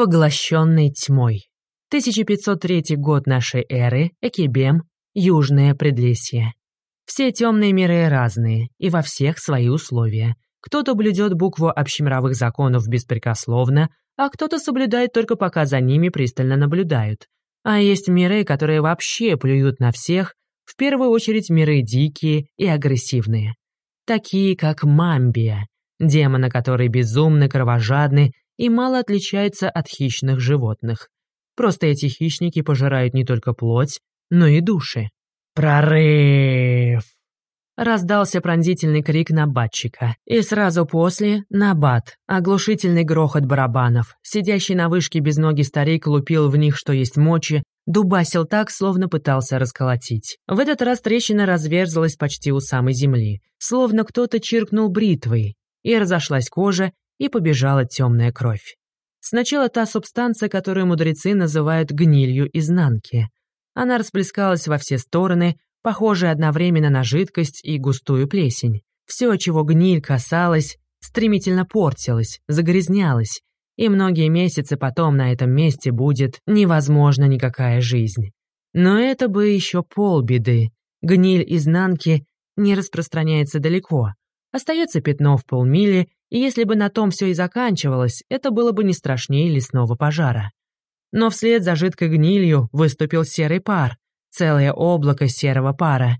поглощенный тьмой. 1503 год нашей эры, Экибем, Южное Предлесье. Все темные миры разные, и во всех свои условия. Кто-то блюдет букву общемировых законов беспрекословно, а кто-то соблюдает только пока за ними пристально наблюдают. А есть миры, которые вообще плюют на всех, в первую очередь миры дикие и агрессивные. Такие, как Мамбия, демона, который безумны, кровожадны и мало отличается от хищных животных. Просто эти хищники пожирают не только плоть, но и души. «Прорыв!» Раздался пронзительный крик набатчика. И сразу после — набат, оглушительный грохот барабанов. Сидящий на вышке без ноги старик лупил в них, что есть мочи, дубасил так, словно пытался расколотить. В этот раз трещина разверзлась почти у самой земли, словно кто-то чиркнул бритвой, и разошлась кожа, и побежала темная кровь. Сначала та субстанция, которую мудрецы называют гнилью изнанки. Она расплескалась во все стороны, похожая одновременно на жидкость и густую плесень. Все, чего гниль касалась, стремительно портилось, загрязнялось, и многие месяцы потом на этом месте будет невозможна никакая жизнь. Но это бы еще полбеды. Гниль изнанки не распространяется далеко. Остается пятно в полмили, и если бы на том все и заканчивалось, это было бы не страшнее лесного пожара. Но вслед за жидкой гнилью выступил серый пар, целое облако серого пара.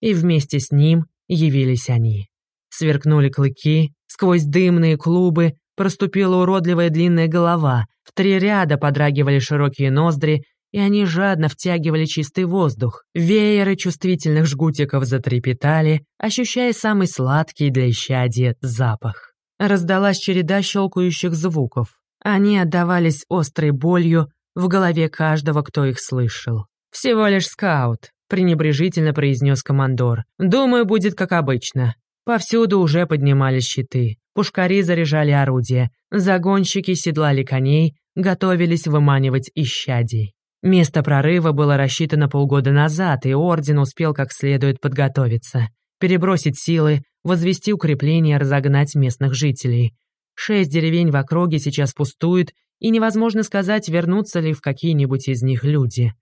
И вместе с ним явились они. Сверкнули клыки, сквозь дымные клубы проступила уродливая длинная голова, в три ряда подрагивали широкие ноздри, и они жадно втягивали чистый воздух. Вееры чувствительных жгутиков затрепетали, ощущая самый сладкий для исчадия запах. Раздалась череда щелкающих звуков. Они отдавались острой болью в голове каждого, кто их слышал. «Всего лишь скаут», — пренебрежительно произнес командор. «Думаю, будет как обычно». Повсюду уже поднимались щиты. Пушкари заряжали орудия. Загонщики седлали коней, готовились выманивать исчадий. Место прорыва было рассчитано полгода назад, и Орден успел как следует подготовиться. Перебросить силы, возвести укрепления, разогнать местных жителей. Шесть деревень в округе сейчас пустуют, и невозможно сказать, вернутся ли в какие-нибудь из них люди.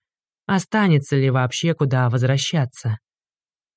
Останется ли вообще куда возвращаться.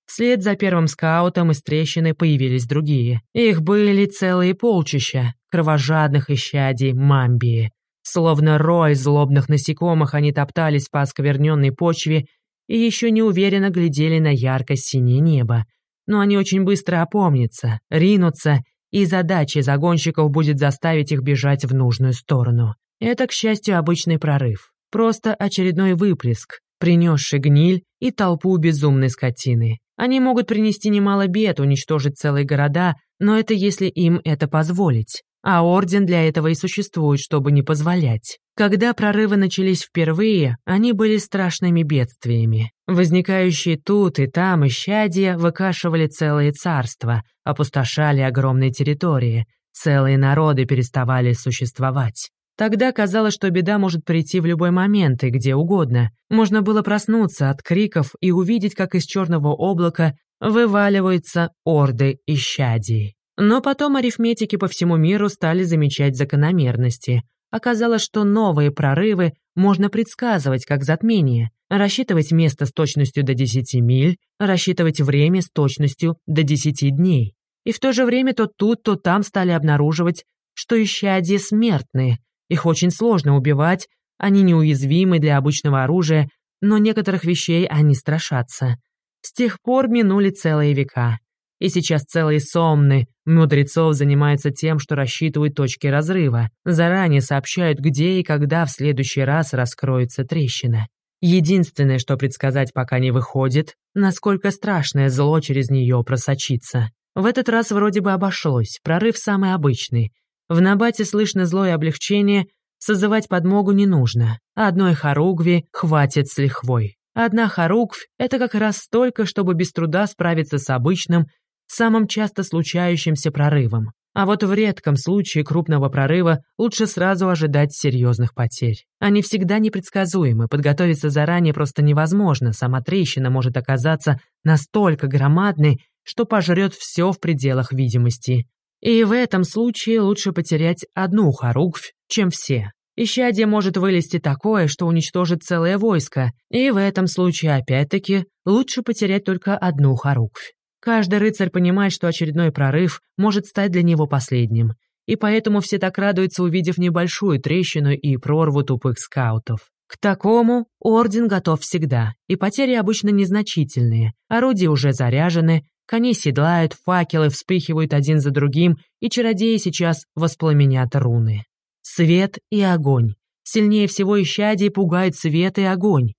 Вслед за первым скаутом из трещины появились другие. Их были целые полчища, кровожадных исчадий мамбии. Словно рой злобных насекомых они топтались по оскверненной почве и еще неуверенно глядели на ярко-синее небо. Но они очень быстро опомнятся, ринутся, и задачей загонщиков будет заставить их бежать в нужную сторону. Это, к счастью, обычный прорыв. Просто очередной выплеск, принесший гниль и толпу безумной скотины. Они могут принести немало бед, уничтожить целые города, но это если им это позволить. А Орден для этого и существует, чтобы не позволять. Когда прорывы начались впервые, они были страшными бедствиями. Возникающие тут и там исчадия выкашивали целые царства, опустошали огромные территории, целые народы переставали существовать. Тогда казалось, что беда может прийти в любой момент и где угодно. Можно было проснуться от криков и увидеть, как из черного облака вываливаются орды исчадий. Но потом арифметики по всему миру стали замечать закономерности. Оказалось, что новые прорывы можно предсказывать как затмение, рассчитывать место с точностью до 10 миль, рассчитывать время с точностью до 10 дней. И в то же время то тут, то там стали обнаруживать, что исчадия смертные, их очень сложно убивать, они неуязвимы для обычного оружия, но некоторых вещей они страшатся. С тех пор минули целые века. И сейчас целые сомны мудрецов занимаются тем, что рассчитывают точки разрыва, заранее сообщают, где и когда в следующий раз раскроется трещина. Единственное, что предсказать пока не выходит, насколько страшное зло через нее просочится. В этот раз вроде бы обошлось, прорыв самый обычный. В Набате слышно злое облегчение, созывать подмогу не нужно. Одной хоругви хватит с лихвой. Одна хоругвь — это как раз столько, чтобы без труда справиться с обычным, самым часто случающимся прорывом. А вот в редком случае крупного прорыва лучше сразу ожидать серьезных потерь. Они всегда непредсказуемы, подготовиться заранее просто невозможно, сама трещина может оказаться настолько громадной, что пожрет все в пределах видимости. И в этом случае лучше потерять одну хоругвь, чем все. Исчадие может вылезти такое, что уничтожит целое войско, и в этом случае, опять-таки, лучше потерять только одну хоруквь. Каждый рыцарь понимает, что очередной прорыв может стать для него последним, и поэтому все так радуются, увидев небольшую трещину и прорву тупых скаутов. К такому орден готов всегда, и потери обычно незначительные. Орудия уже заряжены, кони седлают, факелы вспыхивают один за другим, и чародеи сейчас воспламенят руны. Свет и огонь. Сильнее всего исчадий пугают свет и огонь.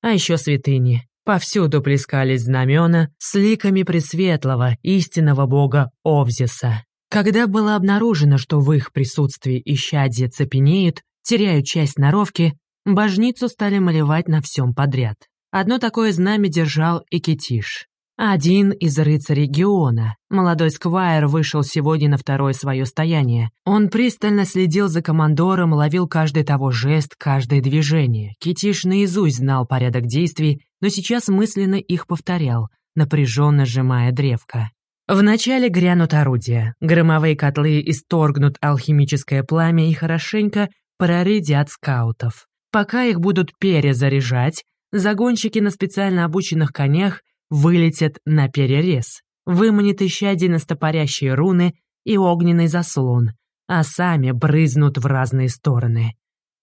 А еще святыни. Повсюду плескались знамена с ликами Пресветлого, истинного бога Овзиса. Когда было обнаружено, что в их присутствии исчадья цепенеют, теряют часть норовки, божницу стали малевать на всем подряд. Одно такое знамя держал и Китиш. Один из рыцарей Геона, молодой сквайр, вышел сегодня на второе свое стояние. Он пристально следил за командором, ловил каждый того жест, каждое движение. Китиш наизусть знал порядок действий, но сейчас мысленно их повторял, напряженно сжимая древко. Вначале грянут орудия, громовые котлы исторгнут алхимическое пламя и хорошенько проредят скаутов. Пока их будут перезаряжать, загонщики на специально обученных конях вылетят на перерез, выманит исчадие на стопорящие руны и огненный заслон, а сами брызнут в разные стороны.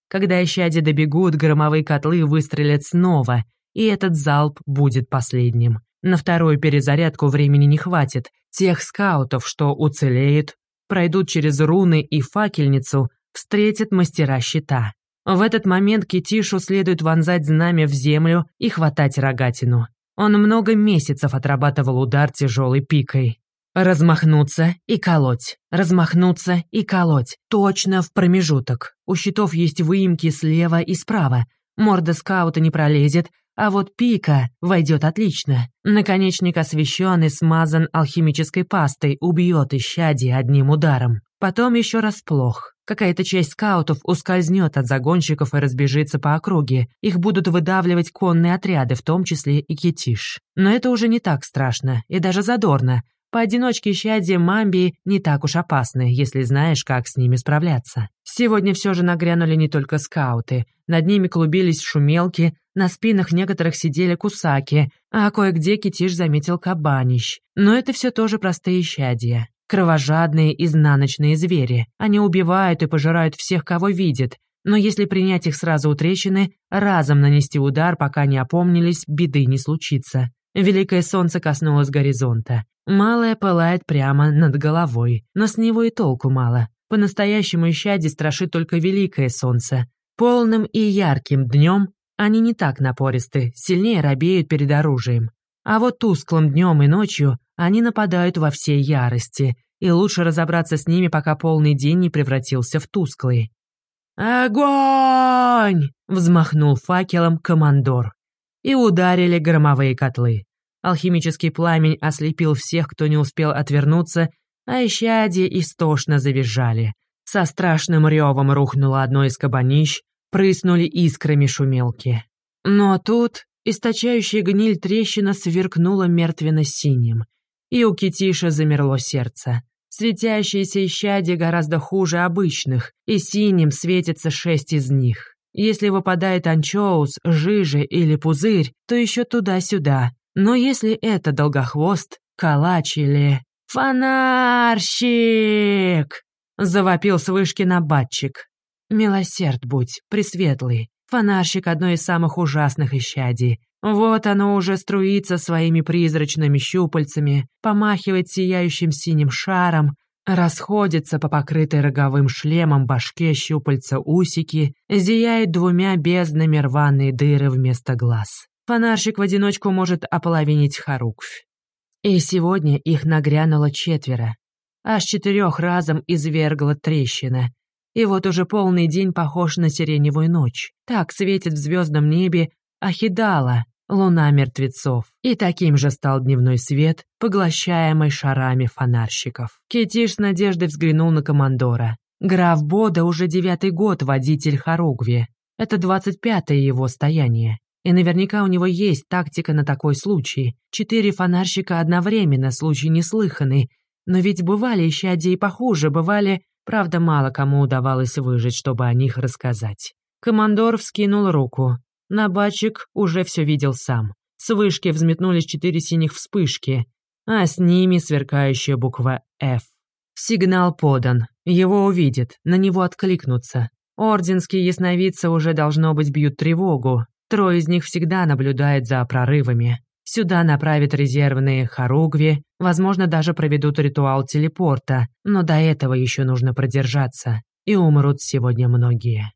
Когда исчадия добегут, громовые котлы выстрелят снова, и этот залп будет последним. На вторую перезарядку времени не хватит. Тех скаутов, что уцелеют, пройдут через руны и факельницу, встретят мастера щита. В этот момент Китишу следует вонзать знамя в землю и хватать рогатину. Он много месяцев отрабатывал удар тяжелой пикой. Размахнуться и колоть. Размахнуться и колоть. Точно в промежуток. У щитов есть выемки слева и справа. Морда скаута не пролезет, а вот пика войдет отлично. Наконечник освещен и смазан алхимической пастой, убьет исчадие одним ударом. Потом еще раз плох. Какая-то часть скаутов ускользнет от загонщиков и разбежится по округе. Их будут выдавливать конные отряды, в том числе и китиш. Но это уже не так страшно и даже задорно. Поодиночке щадья мамби не так уж опасны, если знаешь, как с ними справляться. Сегодня все же нагрянули не только скауты. Над ними клубились шумелки, на спинах некоторых сидели кусаки, а кое-где китиш заметил кабанищ. Но это все тоже простые щадья. Кровожадные, изнаночные звери. Они убивают и пожирают всех, кого видят. Но если принять их сразу у трещины, разом нанести удар, пока не опомнились, беды не случится. Великое солнце коснулось горизонта. Малое пылает прямо над головой, но с него и толку мало. По-настоящему исчади страшит только великое солнце. Полным и ярким днем они не так напористы, сильнее робеют перед оружием. А вот тусклым днем и ночью они нападают во всей ярости, и лучше разобраться с ними, пока полный день не превратился в тусклый. «Огонь!» — взмахнул факелом командор. И ударили громовые котлы. Алхимический пламень ослепил всех, кто не успел отвернуться, а исчадия истошно завизжали. Со страшным ревом рухнуло одно из кабанищ, прыснули искрами шумелки. Но тут источающая гниль трещина сверкнула мертвенно-синим — и у Китиша замерло сердце. Светящиеся исчадия гораздо хуже обычных, и синим светится шесть из них. Если выпадает анчоус, жижа или пузырь, то еще туда-сюда. Но если это долгохвост, калач или... «Фонарщик!» — завопил с вышки набатчик. «Милосерд будь, пресветлый. Фонарщик — одно из самых ужасных исчадий. Вот оно уже струится своими призрачными щупальцами, помахивает сияющим синим шаром, расходится по покрытой роговым шлемом башке щупальца усики, зияет двумя безднами рваные дыры вместо глаз. Фонарщик в одиночку может ополовинить Харуквь. И сегодня их нагрянуло четверо. Аж четырех разом извергла трещина. И вот уже полный день похож на сиреневую ночь. Так светит в звездном небе Ахидала, луна мертвецов. И таким же стал дневной свет, поглощаемый шарами фонарщиков. Кетиш с надеждой взглянул на командора. Граф Бода уже девятый год водитель Харугви. Это двадцать пятое его стояние. И наверняка у него есть тактика на такой случай. Четыре фонарщика одновременно, случай неслыханный. Но ведь бывали исчадия и похуже, бывали... Правда, мало кому удавалось выжить, чтобы о них рассказать. Командор вскинул руку. Набатчик уже все видел сам. С вышки взметнулись четыре синих вспышки, а с ними сверкающая буква «Ф». Сигнал подан. Его увидят, на него откликнутся. Орденские ясновидцы уже, должно быть, бьют тревогу. Трое из них всегда наблюдают за прорывами. Сюда направят резервные хоругви, возможно, даже проведут ритуал телепорта, но до этого еще нужно продержаться, и умрут сегодня многие.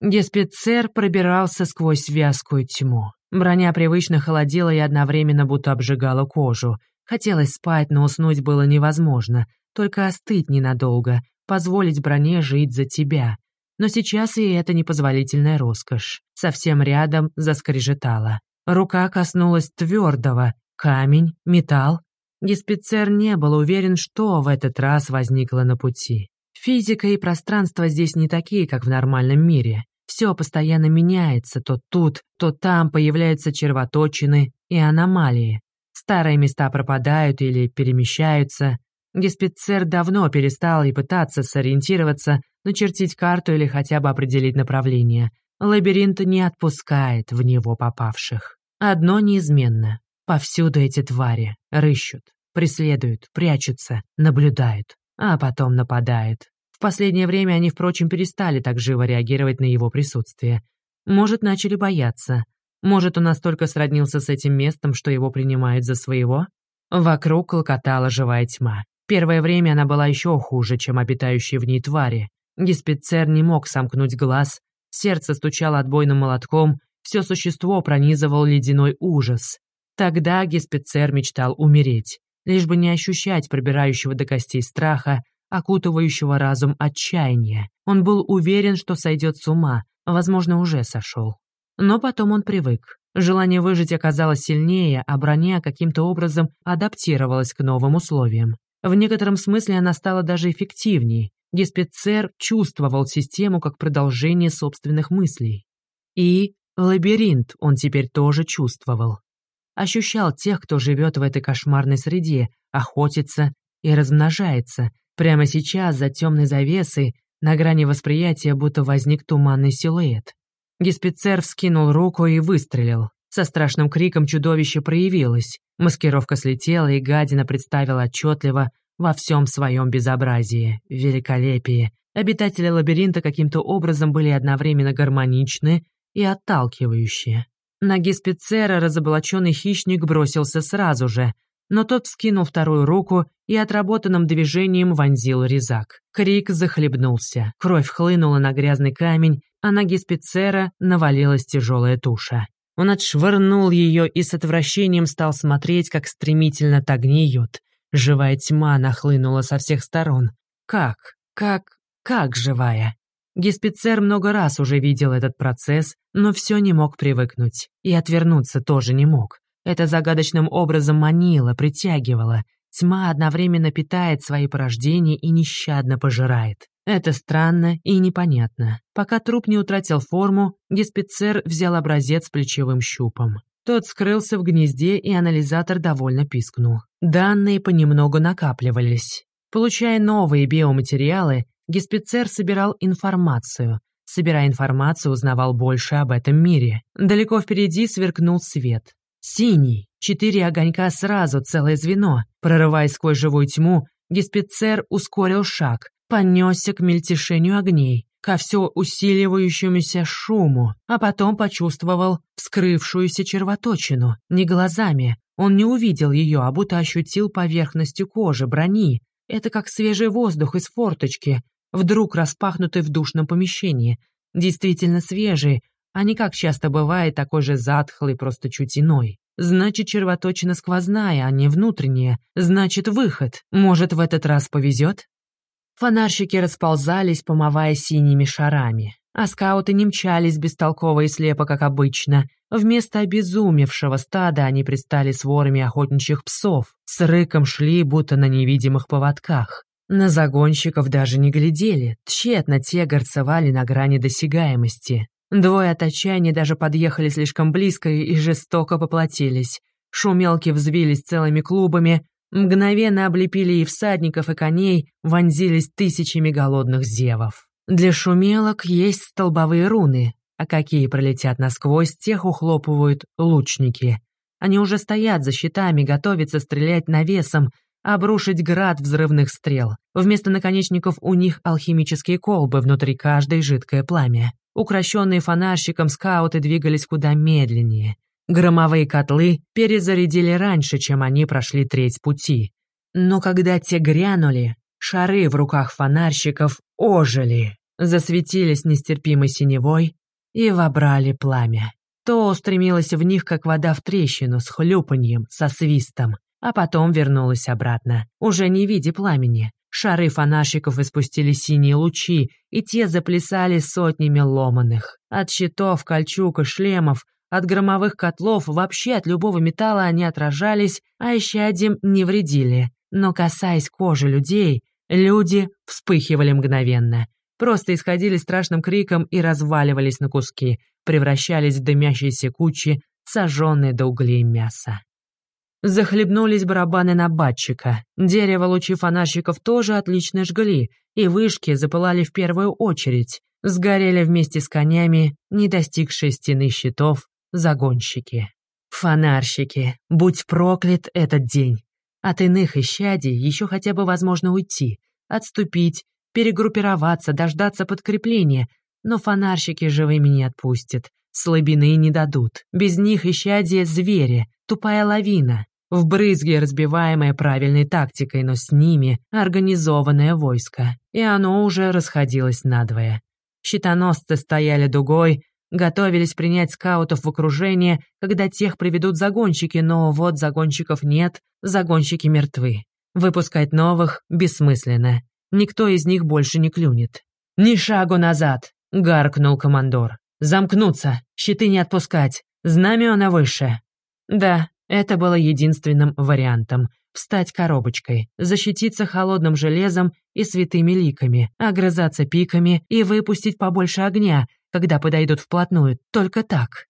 Геспицер пробирался сквозь вязкую тьму. Броня привычно холодила и одновременно будто обжигала кожу. Хотелось спать, но уснуть было невозможно, только остыть ненадолго, позволить броне жить за тебя. Но сейчас и это непозволительная роскошь. Совсем рядом заскрежетало. Рука коснулась твердого. Камень, металл. Геспицер не был уверен, что в этот раз возникло на пути. Физика и пространство здесь не такие, как в нормальном мире. Все постоянно меняется, то тут, то там появляются червоточины и аномалии. Старые места пропадают или перемещаются. Геспицер давно перестал и пытаться сориентироваться, начертить карту или хотя бы определить направление. Лабиринт не отпускает в него попавших. Одно неизменно. Повсюду эти твари рыщут, преследуют, прячутся, наблюдают, а потом нападают. Последнее время они, впрочем, перестали так живо реагировать на его присутствие. Может, начали бояться. Может, он настолько сроднился с этим местом, что его принимают за своего? Вокруг клокотала живая тьма. Первое время она была еще хуже, чем обитающие в ней твари. Геспицер не мог сомкнуть глаз, сердце стучало отбойным молотком, все существо пронизывал ледяной ужас. Тогда Геспицер мечтал умереть, лишь бы не ощущать пробирающего до костей страха, окутывающего разум отчаяния. Он был уверен, что сойдет с ума, возможно, уже сошел. Но потом он привык. Желание выжить оказалось сильнее, а броня каким-то образом адаптировалась к новым условиям. В некотором смысле она стала даже эффективнее. Геспицер чувствовал систему как продолжение собственных мыслей. И лабиринт он теперь тоже чувствовал. Ощущал тех, кто живет в этой кошмарной среде, охотится и размножается. Прямо сейчас, за темной завесой, на грани восприятия будто возник туманный силуэт. Геспицер вскинул руку и выстрелил. Со страшным криком чудовище проявилось. Маскировка слетела, и гадина представила отчетливо во всем своем безобразии, великолепии. Обитатели лабиринта каким-то образом были одновременно гармоничны и отталкивающие. На Геспицера разоблаченный хищник бросился сразу же, но тот вскинул вторую руку и отработанным движением вонзил резак. Крик захлебнулся, кровь хлынула на грязный камень, а на Геспицера навалилась тяжелая туша. Он отшвырнул ее и с отвращением стал смотреть, как стремительно та гниет. Живая тьма нахлынула со всех сторон. Как? Как? Как живая? Геспицер много раз уже видел этот процесс, но все не мог привыкнуть. И отвернуться тоже не мог. Это загадочным образом манило, притягивало. Тьма одновременно питает свои порождения и нещадно пожирает. Это странно и непонятно. Пока труп не утратил форму, Геспицер взял образец плечевым щупом. Тот скрылся в гнезде, и анализатор довольно пискнул. Данные понемногу накапливались. Получая новые биоматериалы, Геспицер собирал информацию. Собирая информацию, узнавал больше об этом мире. Далеко впереди сверкнул свет. Синий. Четыре огонька сразу, целое звено. Прорываясь сквозь живую тьму, Геспицер ускорил шаг, понесся к мельтешению огней ко все усиливающемуся шуму, а потом почувствовал вскрывшуюся червоточину. Не глазами, он не увидел ее, а будто ощутил поверхностью кожи, брони. Это как свежий воздух из форточки, вдруг распахнутый в душном помещении. Действительно свежий, а не как часто бывает такой же затхлый, просто чуть иной. Значит, червоточина сквозная, а не внутренняя. Значит, выход. Может, в этот раз повезет? Фонарщики расползались, помывая синими шарами, а скауты не мчались бестолково и слепо, как обычно. Вместо обезумевшего стада они пристали с ворами охотничьих псов, с рыком шли, будто на невидимых поводках. На загонщиков даже не глядели, тщетно те горцевали на грани досягаемости. Двое от отчаяния даже подъехали слишком близко и жестоко поплатились. Шумелки взвились целыми клубами, мгновенно облепили и всадников, и коней, вонзились тысячами голодных зевов. Для шумелок есть столбовые руны, а какие пролетят насквозь, тех ухлопывают лучники. Они уже стоят за щитами, готовятся стрелять навесом, обрушить град взрывных стрел. Вместо наконечников у них алхимические колбы, внутри каждой жидкое пламя. Укращенные фонарщиком скауты двигались куда медленнее. Громовые котлы перезарядили раньше, чем они прошли треть пути. Но когда те грянули, шары в руках фонарщиков ожили, засветились нестерпимой синевой и вобрали пламя. То устремилось в них, как вода в трещину, с хлюпаньем, со свистом, а потом вернулась обратно, уже не видя пламени. Шары фонарщиков испустили синие лучи, и те заплясали сотнями ломаных. От щитов, кольчуг и шлемов, от громовых котлов, вообще от любого металла они отражались, а исчадьем не вредили. Но касаясь кожи людей, люди вспыхивали мгновенно. Просто исходили страшным криком и разваливались на куски, превращались в дымящиеся кучи, сожженные до углей мяса. Захлебнулись барабаны набатчика. Дерево лучи фонарщиков тоже отлично жгли, и вышки запылали в первую очередь. Сгорели вместе с конями, не достигшие стены щитов, загонщики. Фонарщики, будь проклят этот день. От иных исчадий еще хотя бы возможно уйти, отступить, перегруппироваться, дождаться подкрепления, но фонарщики живыми не отпустят, слабины не дадут. Без них исчадие звери, тупая лавина в брызге разбиваемое правильной тактикой, но с ними организованное войско, и оно уже расходилось надвое. Щитоносцы стояли дугой, готовились принять скаутов в окружение, когда тех приведут загонщики, но вот загонщиков нет, загонщики мертвы. Выпускать новых бессмысленно. Никто из них больше не клюнет. «Ни шагу назад!» — гаркнул командор. «Замкнуться! Щиты не отпускать! Знамена выше!» «Да, это было единственным вариантом — встать коробочкой, защититься холодным железом и святыми ликами, огрызаться пиками и выпустить побольше огня, когда подойдут вплотную, только так.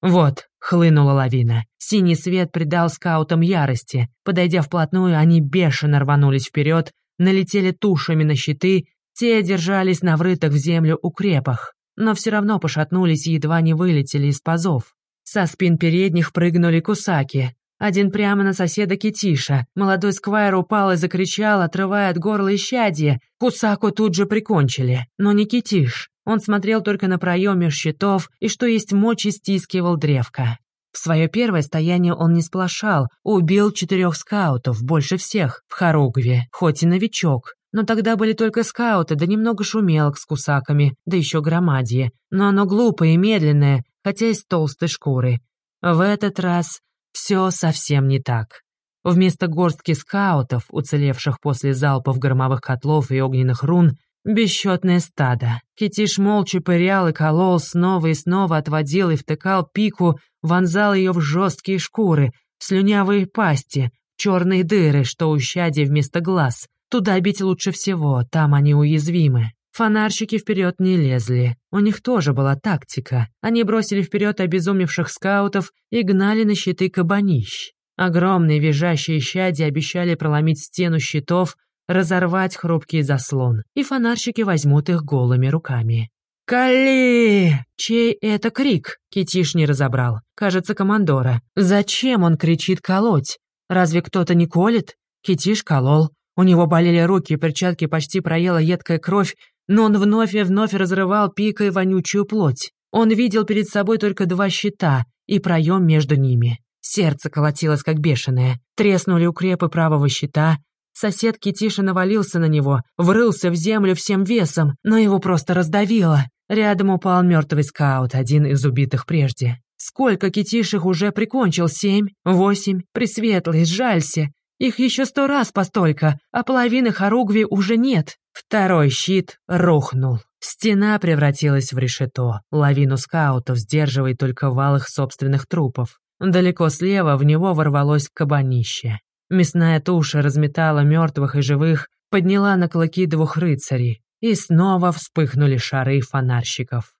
Вот, хлынула лавина. Синий свет придал скаутам ярости. Подойдя вплотную, они бешено рванулись вперед, налетели тушами на щиты, те держались на врытых в землю укрепах, но все равно пошатнулись и едва не вылетели из пазов. Со спин передних прыгнули кусаки. Один прямо на соседа Китиша. Молодой сквайр упал и закричал, отрывая от горла исчадье. Кусаку тут же прикончили. Но не Китиш. Он смотрел только на проеме щитов и, что есть мочи, стискивал древко. В свое первое стояние он не сплошал, убил четырех скаутов, больше всех, в Харугве, хоть и новичок. Но тогда были только скауты, да немного шумелок с кусаками, да еще громадье. Но оно глупое и медленное, хотя из толстой шкуры. В этот раз все совсем не так. Вместо горстки скаутов, уцелевших после залпов громовых котлов и огненных рун, бесчетное стадо. Китиш молча пырял и колол, снова и снова отводил и втыкал пику, вонзал ее в жесткие шкуры, в слюнявые пасти, черные дыры, что у щади вместо глаз. Туда бить лучше всего, там они уязвимы. Фонарщики вперед не лезли. У них тоже была тактика. Они бросили вперед обезумевших скаутов и гнали на щиты кабанищ. Огромные визжащие щади обещали проломить стену щитов, разорвать хрупкий заслон, и фонарщики возьмут их голыми руками. «Кали!» Чей это крик? Китиш не разобрал. Кажется, командора. Зачем он кричит колоть? Разве кто-то не колет? Китиш колол. У него болели руки, перчатки почти проела едкая кровь, но он вновь и вновь разрывал пикой вонючую плоть. Он видел перед собой только два щита и проем между ними. Сердце колотилось как бешеное. Треснули укрепы правого щита. Сосед Китиша навалился на него, врылся в землю всем весом, но его просто раздавило. Рядом упал мертвый скаут, один из убитых прежде. Сколько китишек уже прикончил? Семь? Восемь? Пресветлый, сжалься. Их еще сто раз постолько, а половины хоругви уже нет. Второй щит рухнул. Стена превратилась в решето. Лавину скаутов сдерживает только вал их собственных трупов. Далеко слева в него ворвалось кабанище. Мясная туша разметала мертвых и живых, подняла на клыки двух рыцарей. И снова вспыхнули шары фонарщиков.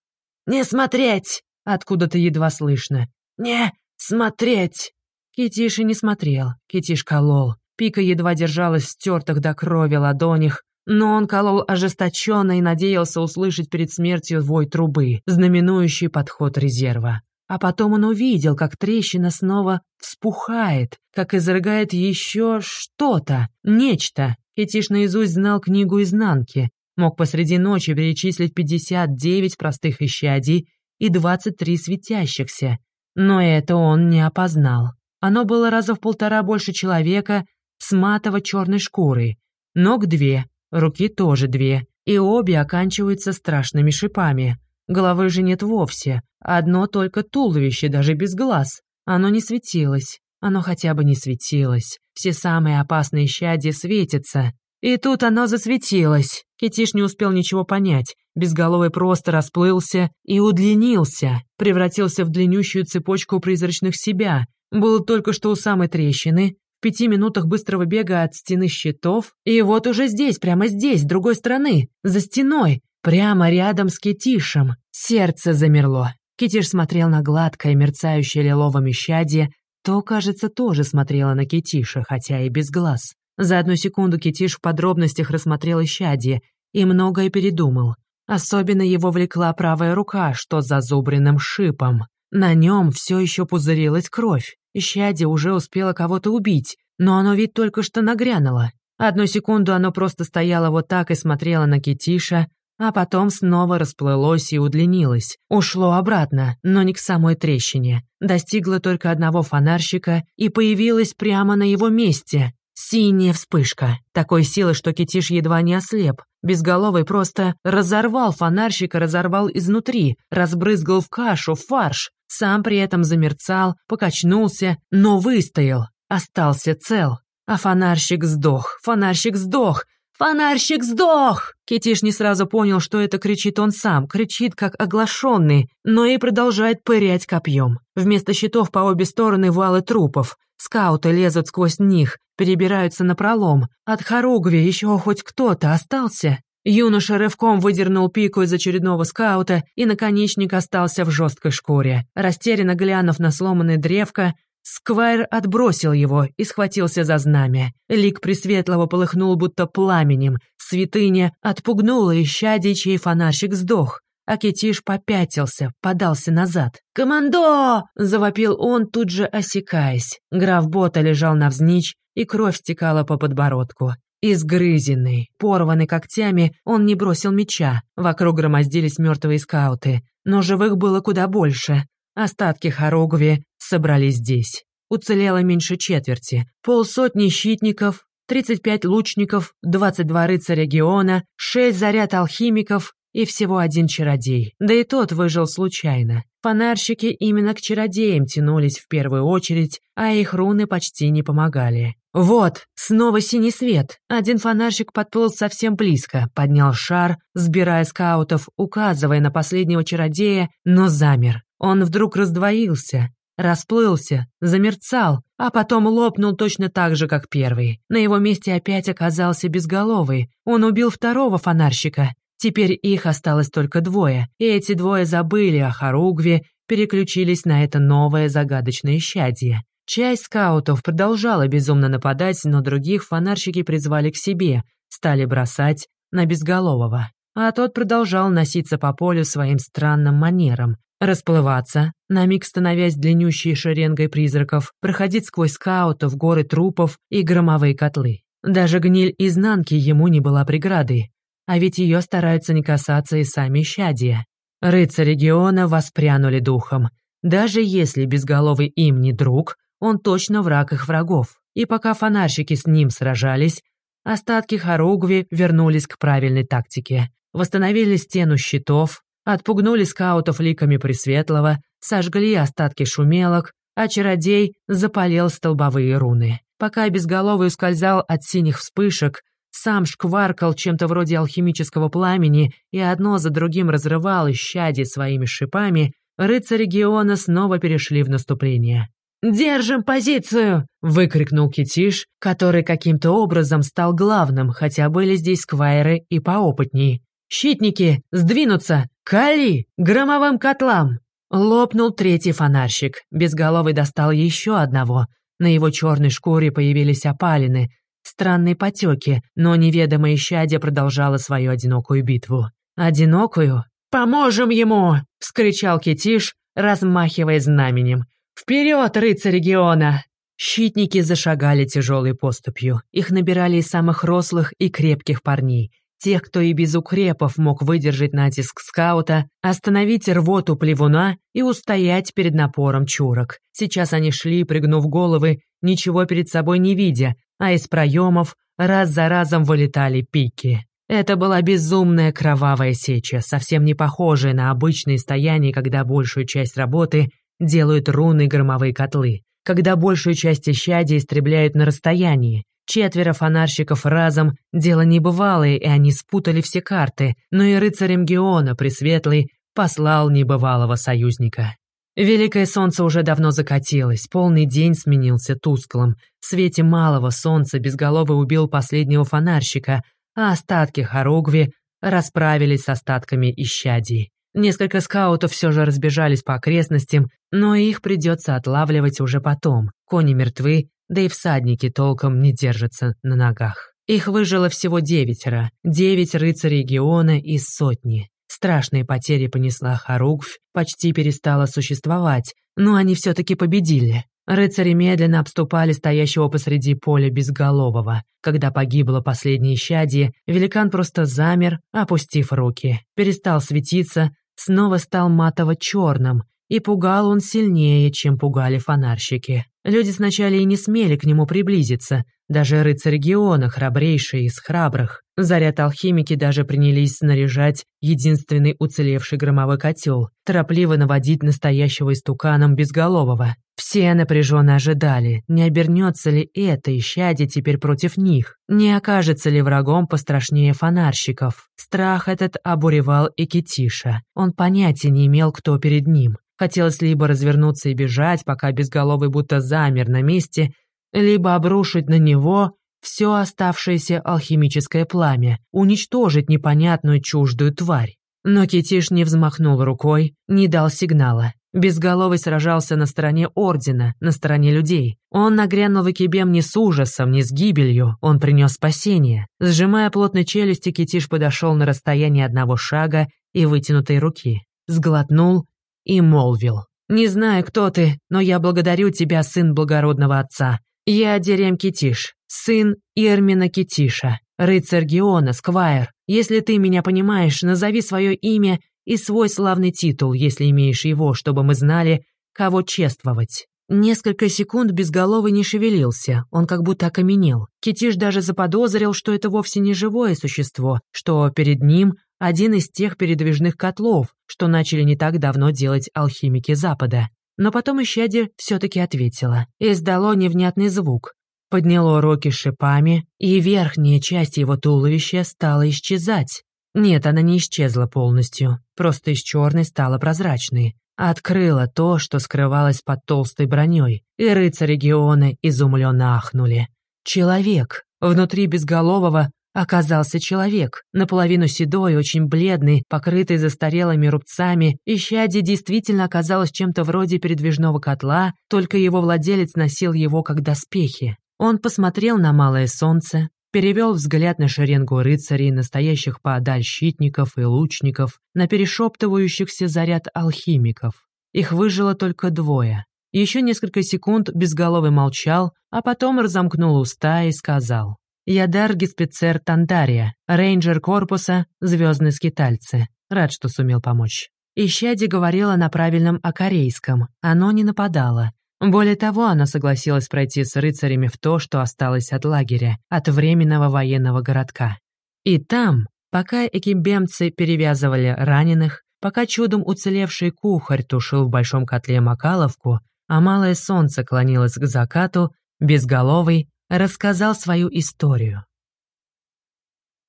«Не смотреть!» — откуда-то едва слышно. «Не смотреть!» Китиш не смотрел. Китиш колол. Пика едва держалась в стертых до крови ладонях, но он колол ожесточенно и надеялся услышать перед смертью вой трубы, знаменующий подход резерва. А потом он увидел, как трещина снова вспухает, как изрыгает еще что-то, нечто. Китиш наизусть знал книгу изнанки, мог посреди ночи перечислить 59 простых исчадий и 23 светящихся. Но это он не опознал. Оно было раза в полтора больше человека с матово-черной шкурой. Ног две, руки тоже две, и обе оканчиваются страшными шипами. Головы же нет вовсе, одно только туловище, даже без глаз. Оно не светилось, оно хотя бы не светилось. Все самые опасные щади светятся. И тут оно засветилось. Китиш не успел ничего понять. Безголовый просто расплылся и удлинился, превратился в длиннющую цепочку призрачных себя. Был только что у самой трещины, в пяти минутах быстрого бега от стены щитов, и вот уже здесь, прямо здесь, с другой стороны, за стеной, прямо рядом с Китишем. Сердце замерло. Китиш смотрел на гладкое, мерцающее лиловым исчадие, то, кажется, тоже смотрела на Китиша, хотя и без глаз. За одну секунду Китиш в подробностях рассмотрел исчадие и многое передумал. Особенно его влекла правая рука, что за зубренным шипом. На нем все еще пузырилась кровь. Исчадие уже успело кого-то убить, но оно ведь только что нагрянуло. Одну секунду оно просто стояло вот так и смотрело на Китиша, а потом снова расплылось и удлинилось. Ушло обратно, но не к самой трещине. Достигло только одного фонарщика и появилось прямо на его месте. Синяя вспышка. Такой силы, что Китиш едва не ослеп. Безголовый просто разорвал фонарщика, разорвал изнутри, разбрызгал в кашу, в фарш. Сам при этом замерцал, покачнулся, но выстоял, остался цел. А фонарщик сдох, фонарщик сдох, «Фонарщик сдох!» Китиш не сразу понял, что это кричит он сам, кричит как оглашенный, но и продолжает пырять копьем. Вместо щитов по обе стороны валы трупов. Скауты лезут сквозь них, перебираются на пролом. От Харугви еще хоть кто-то остался. Юноша рывком выдернул пику из очередного скаута, и наконечник остался в жесткой шкуре. Растерянно глянув на сломанное древко, Сквайр отбросил его и схватился за знамя. Лик Пресветлого полыхнул будто пламенем. Святыня отпугнула исчадий, чей фонарщик сдох. А Китиш попятился, подался назад. «Командо!» – завопил он, тут же осекаясь. Граф Бота лежал навзничь, и кровь стекала по подбородку. Изгрызенный, порванный когтями, он не бросил меча. Вокруг громоздились мертвые скауты, но живых было куда больше. Остатки Хоругви собрались здесь. Уцелело меньше четверти. Полсотни щитников, 35 лучников, 22 рыцаря Геона, 6 заряд алхимиков и всего один чародей. Да и тот выжил случайно. Фонарщики именно к чародеям тянулись в первую очередь, а их руны почти не помогали. Вот, снова синий свет. Один фонарщик подплыл совсем близко, поднял шар, сбирая скаутов, указывая на последнего чародея, но замер. Он вдруг раздвоился, расплылся, замерцал, а потом лопнул точно так же, как первый. На его месте опять оказался безголовый. Он убил второго фонарщика. Теперь их осталось только двое, и эти двое забыли о Харугве, переключились на это новое загадочное щадие. Часть скаутов продолжала безумно нападать, но других фонарщики призвали к себе, стали бросать на безголового. А тот продолжал носиться по полю своим странным манером, Расплываться, на миг становясь длиннющей шеренгой призраков, проходить сквозь скаутов, горы трупов и громовые котлы. Даже гниль изнанки ему не была преградой, а ведь ее стараются не касаться и сами щадия. Рыцари региона воспрянули духом. Даже если безголовый им не друг, он точно враг их врагов. И пока фонарщики с ним сражались, остатки Харугви вернулись к правильной тактике. Восстановили стену щитов, Отпугнули скаутов ликами Пресветлого, сожгли остатки шумелок, а чародей запалил столбовые руны. Пока безголовый ускользал от синих вспышек, сам шкваркал чем-то вроде алхимического пламени и одно за другим разрывал исчадие своими шипами, рыцари Геона снова перешли в наступление. «Держим позицию!» — выкрикнул Китиш, который каким-то образом стал главным, хотя были здесь сквайры и поопытней. «Щитники! Сдвинуться! Кали! Громовым котлам!» Лопнул третий фонарщик. Безголовый достал еще одного. На его черной шкуре появились опалины, странные потеки, но неведомое щадя продолжала свою одинокую битву. «Одинокую? Поможем ему!» — вскричал Китиш, размахивая знаменем. «Вперед, рыцарь региона!» Щитники зашагали тяжелой поступью. Их набирали из самых рослых и крепких парней. Тех, кто и без укрепов мог выдержать натиск скаута, остановить рвоту плевуна и устоять перед напором чурок. Сейчас они шли, пригнув головы, ничего перед собой не видя, а из проемов раз за разом вылетали пики. Это была безумная кровавая сеча, совсем не похожая на обычные стояния, когда большую часть работы делают руны громовые котлы, когда большую часть исчадия истребляют на расстоянии. Четверо фонарщиков разом – дело небывалое, и они спутали все карты, но и рыцарем Геона, Пресветлый, послал небывалого союзника. Великое солнце уже давно закатилось, полный день сменился тусклым. В свете малого солнца безголовый убил последнего фонарщика, а остатки Хоругви расправились с остатками исчадий. Несколько скаутов все же разбежались по окрестностям, но их придется отлавливать уже потом. Кони мертвы, да и всадники толком не держатся на ногах. Их выжило всего девятеро, девять рыцарей Геона из сотни. Страшные потери понесла Харугвь, почти перестала существовать, но они все-таки победили. Рыцари медленно обступали стоящего посреди поля безголового. Когда погибло последнее щадие, великан просто замер, опустив руки. Перестал светиться, снова стал матово-черным, и пугал он сильнее, чем пугали фонарщики. Люди сначала и не смели к нему приблизиться, даже рыцарь Геона, храбрейший из храбрых. Заряд алхимики даже принялись снаряжать единственный уцелевший громовой котел, торопливо наводить настоящего истуканом безголового. Все напряженно ожидали, не обернется ли это исчадие теперь против них, не окажется ли врагом пострашнее фонарщиков. Страх этот обуревал и Китиша. Он понятия не имел, кто перед ним. Хотелось либо развернуться и бежать, пока безголовый будто замер на месте, либо обрушить на него все оставшееся алхимическое пламя, уничтожить непонятную чуждую тварь. Но Китиш не взмахнул рукой, не дал сигнала. Безголовый сражался на стороне Ордена, на стороне людей. Он нагрянул в Экибем не с ужасом, не с гибелью, он принес спасение. Сжимая плотно челюсти, Китиш подошел на расстояние одного шага и вытянутой руки. Сглотнул и молвил. «Не знаю, кто ты, но я благодарю тебя, сын благородного отца. Я Дерем Китиш, сын Ирмина Китиша, рыцарь Геона, сквайр. Если ты меня понимаешь, назови свое имя и свой славный титул, если имеешь его, чтобы мы знали, кого чествовать». Несколько секунд безголовый не шевелился, он как будто окаменел. Китиш даже заподозрил, что это вовсе не живое существо, что перед ним один из тех передвижных котлов, что начали не так давно делать алхимики Запада. Но потом исчадие все-таки ответило. Издало невнятный звук. Подняло руки шипами, и верхняя часть его туловища стала исчезать. Нет, она не исчезла полностью, просто из черной стала прозрачной. Открыла то, что скрывалось под толстой броней, и рыцари Геоны изумленно ахнули. Человек. Внутри безголового Оказался человек, наполовину седой, очень бледный, покрытый застарелыми рубцами, и щади действительно оказалось чем-то вроде передвижного котла, только его владелец носил его как доспехи. Он посмотрел на малое солнце, перевел взгляд на шеренгу рыцарей, настоящих поодаль щитников и лучников, на перешептывающихся заряд алхимиков. Их выжило только двое. Еще несколько секунд безголовый молчал, а потом разомкнул уста и сказал. Ядар Геспицер Тандария, рейнджер корпуса «Звездные скитальцы». Рад, что сумел помочь. Ищади говорила на правильном акарейском, оно не нападало. Более того, она согласилась пройти с рыцарями в то, что осталось от лагеря, от временного военного городка. И там, пока экибемцы перевязывали раненых, пока чудом уцелевший кухарь тушил в большом котле макаловку, а малое солнце клонилось к закату, безголовый рассказал свою историю.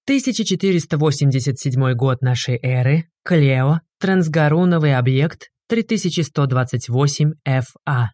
1487 год нашей эры, Клео, трансгаруновый объект 3128 ФА.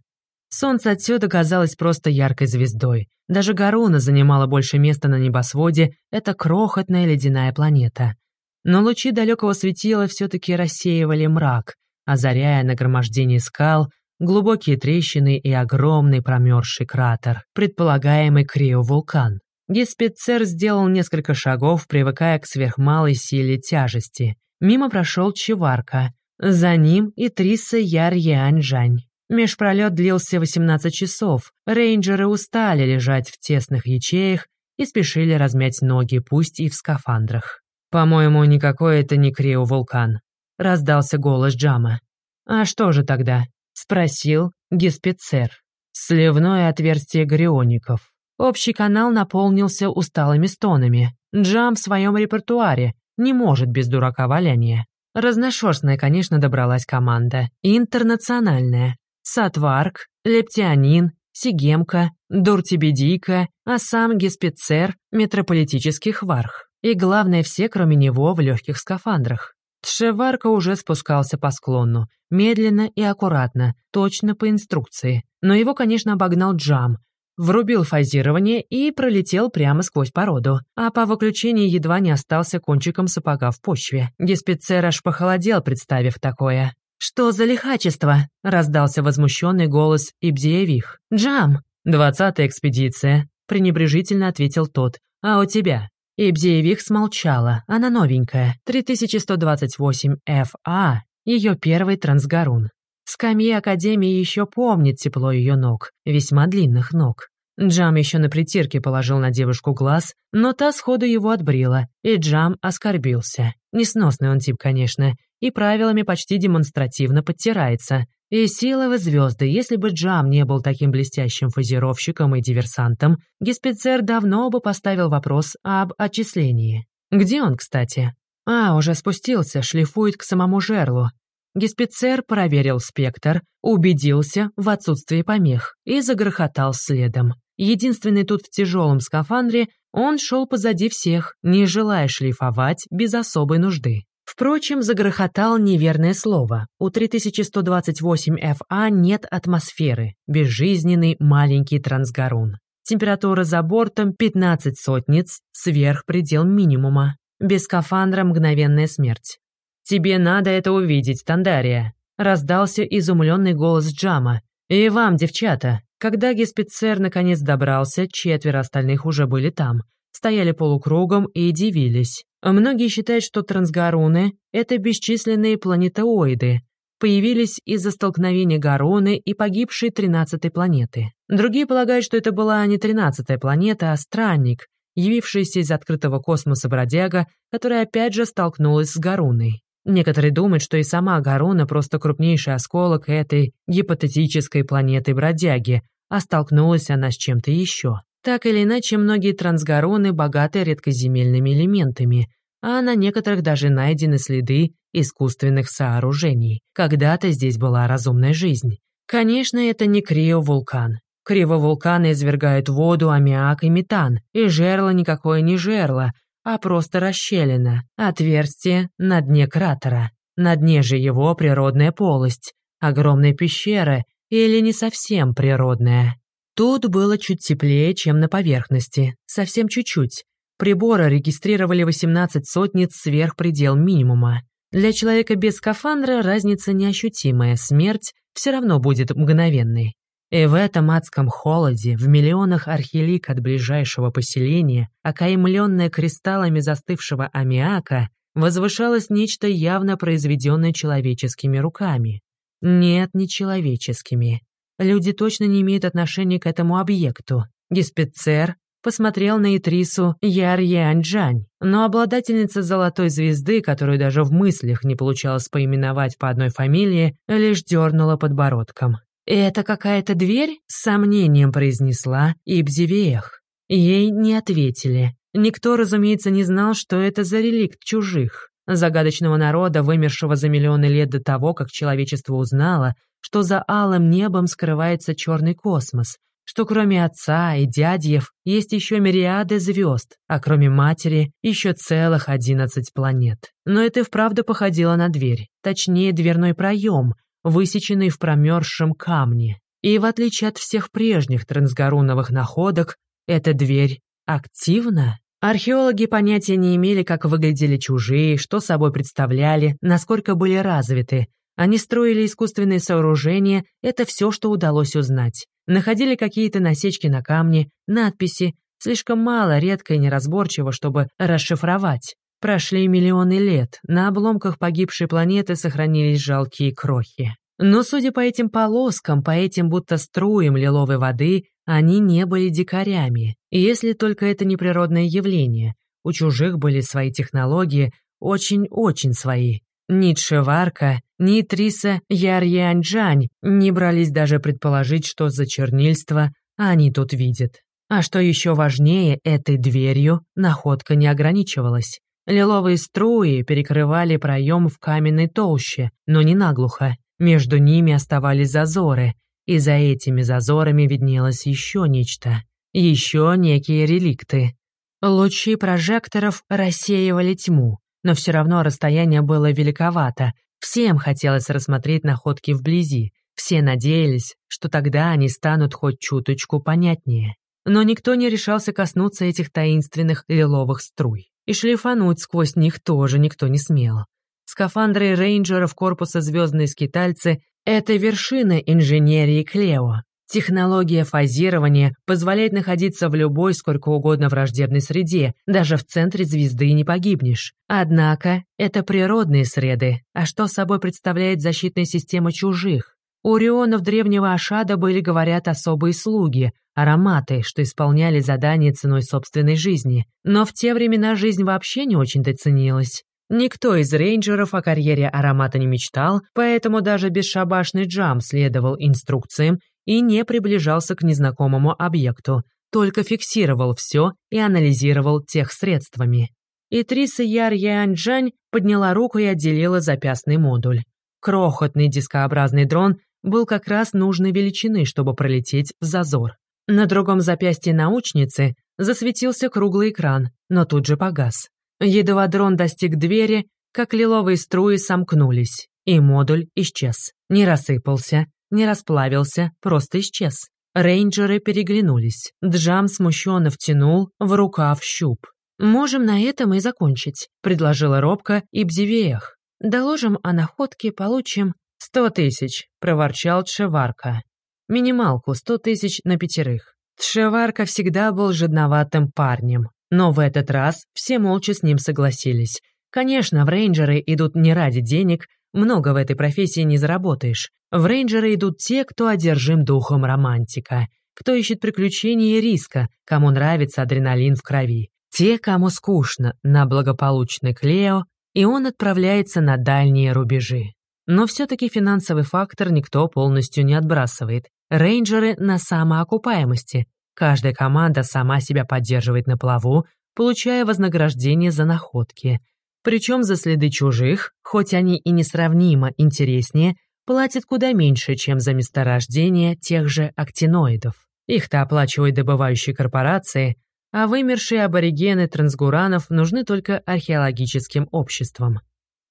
Солнце отсюда казалось просто яркой звездой. Даже Гаруна занимала больше места на небосводе, это крохотная ледяная планета. Но лучи далекого светила все-таки рассеивали мрак, озаряя нагромождение скал, глубокие трещины и огромный промерзший кратер, предполагаемый криовулкан. Геспицер сделал несколько шагов, привыкая к сверхмалой силе тяжести. Мимо прошел Чеварка. За ним и Триса Яр Янь-Жань. Межпролет длился 18 часов. Рейнджеры устали лежать в тесных ячеях и спешили размять ноги, пусть и в скафандрах. «По-моему, никакой это не криовулкан», — раздался голос Джама. «А что же тогда?» — спросил Геспицер. «Сливное отверстие гориоников». Общий канал наполнился усталыми стонами. Джам в своем репертуаре, не может без дурака валяния. Разношерстная, конечно, добралась команда. Интернациональная. Сатварк, Лептианин, Сигемка, Дуртибедийка, а сам Геспицер, метрополитический хварх. И главное, все, кроме него, в легких скафандрах. Тшеварка уже спускался по склону, медленно и аккуратно, точно по инструкции. Но его, конечно, обогнал Джам, врубил фазирование и пролетел прямо сквозь породу, а по выключении едва не остался кончиком сапога в почве. Геспицер аж похолодел, представив такое. «Что за лихачество?» — раздался возмущенный голос Ибзиевих. «Джам!» «Двадцатая экспедиция», — пренебрежительно ответил тот. «А у тебя?» Ибзиевих смолчала, она новенькая, 3128 ФА, ее первый трансгарун. Скамьи Академии еще помнит тепло ее ног, весьма длинных ног. Джам еще на притирке положил на девушку глаз, но та сходу его отбрила, и Джам оскорбился. Несносный он тип, конечно, и правилами почти демонстративно подтирается. И силовы звезды, если бы Джам не был таким блестящим фазировщиком и диверсантом, Геспицер давно бы поставил вопрос об отчислении. Где он, кстати? А, уже спустился, шлифует к самому жерлу. Геспицер проверил спектр, убедился в отсутствии помех и загрохотал следом. Единственный тут в тяжелом скафандре, он шел позади всех, не желая шлифовать без особой нужды. Впрочем, загрохотал неверное слово. У 3128 ФА нет атмосферы, безжизненный маленький трансгарун. Температура за бортом 15 сотниц, сверх предел минимума. Без скафандра мгновенная смерть. «Тебе надо это увидеть, Тандария», — раздался изумленный голос Джама. «И вам, девчата». Когда Геспицер наконец добрался, четверо остальных уже были там, стояли полукругом и дивились. Многие считают, что трансгаруны — это бесчисленные планетоиды, появились из-за столкновения Гароны и погибшей тринадцатой планеты. Другие полагают, что это была не тринадцатая планета, а странник, явившийся из открытого космоса бродяга, которая опять же столкнулась с Гаруной. Некоторые думают, что и сама Гарона просто крупнейший осколок этой гипотетической планеты-бродяги, а столкнулась она с чем-то еще. Так или иначе, многие трансгароны богаты редкоземельными элементами, а на некоторых даже найдены следы искусственных сооружений. Когда-то здесь была разумная жизнь. Конечно, это не криовулкан. Кривовулканы извергают воду, аммиак и метан, и жерло никакое не жерло, а просто расщелина, отверстие на дне кратера. На дне же его природная полость, огромная пещера или не совсем природная. Тут было чуть теплее, чем на поверхности, совсем чуть-чуть. Приборы регистрировали 18 сотниц сверх предел минимума. Для человека без скафандра разница неощутимая, смерть все равно будет мгновенной. И в этом адском холоде, в миллионах архилик от ближайшего поселения, окаймленное кристаллами застывшего аммиака, возвышалось нечто явно произведенное человеческими руками. Нет, не человеческими. Люди точно не имеют отношения к этому объекту. Геспицер посмотрел на Итрису Яр Янджань, но обладательница золотой звезды, которую даже в мыслях не получалось поименовать по одной фамилии, лишь дернула подбородком. «Это какая-то дверь?» — с сомнением произнесла Ибзивеях. Ей не ответили. Никто, разумеется, не знал, что это за реликт чужих. Загадочного народа, вымершего за миллионы лет до того, как человечество узнало, что за алым небом скрывается черный космос, что кроме отца и дядьев есть еще мириады звезд, а кроме матери еще целых одиннадцать планет. Но это вправду походило на дверь, точнее дверной проем, высеченный в промерзшем камне. И в отличие от всех прежних трансгаруновых находок, эта дверь активна. Археологи понятия не имели, как выглядели чужие, что собой представляли, насколько были развиты, Они строили искусственные сооружения, это все, что удалось узнать. Находили какие-то насечки на камне, надписи, слишком мало, редко и неразборчиво, чтобы расшифровать. Прошли миллионы лет, на обломках погибшей планеты сохранились жалкие крохи. Но, судя по этим полоскам, по этим будто струям лиловой воды, они не были дикарями, если только это не природное явление. У чужих были свои технологии, очень-очень свои. Ни Тшеварка, ни Триса Ярьянджань не брались даже предположить, что за чернильство они тут видят. А что еще важнее, этой дверью находка не ограничивалась. Лиловые струи перекрывали проем в каменной толще, но не наглухо. Между ними оставались зазоры, и за этими зазорами виднелось еще нечто. Еще некие реликты. Лучи прожекторов рассеивали тьму, но все равно расстояние было великовато. Всем хотелось рассмотреть находки вблизи. Все надеялись, что тогда они станут хоть чуточку понятнее. Но никто не решался коснуться этих таинственных лиловых струй и шлифануть сквозь них тоже никто не смел. Скафандры рейнджеров корпуса «Звездные скитальцы» — это вершина инженерии Клео. Технология фазирования позволяет находиться в любой сколько угодно враждебной среде, даже в центре звезды не погибнешь. Однако это природные среды, а что собой представляет защитная система чужих? У рионов древнего Ашада были, говорят, особые слуги, ароматы, что исполняли задания ценой собственной жизни. Но в те времена жизнь вообще не очень-то ценилась. Никто из рейнджеров о карьере аромата не мечтал, поэтому даже бесшабашный Джам следовал инструкциям и не приближался к незнакомому объекту, только фиксировал все и анализировал тех средствами. И Триса Яр Янджань подняла руку и отделила запястный модуль. Крохотный дискообразный дрон был как раз нужной величины, чтобы пролететь в зазор. На другом запястье научницы засветился круглый экран, но тут же погас. Едва дрон достиг двери, как лиловые струи сомкнулись, и модуль исчез. Не рассыпался, не расплавился, просто исчез. Рейнджеры переглянулись. Джам смущенно втянул в рукав щуп. «Можем на этом и закончить», — предложила Робка и Бзивеях. «Доложим о находке, получим...» «Сто тысяч», — проворчал Тшеварка. Минималку сто тысяч на пятерых. Тшеварка всегда был жадноватым парнем, но в этот раз все молча с ним согласились. Конечно, в рейнджеры идут не ради денег, много в этой профессии не заработаешь. В рейнджеры идут те, кто одержим духом романтика, кто ищет приключений и риска, кому нравится адреналин в крови. Те, кому скучно на благополучный Клео, и он отправляется на дальние рубежи. Но все-таки финансовый фактор никто полностью не отбрасывает. Рейнджеры на самоокупаемости. Каждая команда сама себя поддерживает на плаву, получая вознаграждение за находки. Причем за следы чужих, хоть они и несравнимо интереснее, платят куда меньше, чем за месторождение тех же актиноидов. Их-то оплачивают добывающие корпорации, а вымершие аборигены трансгуранов нужны только археологическим обществам.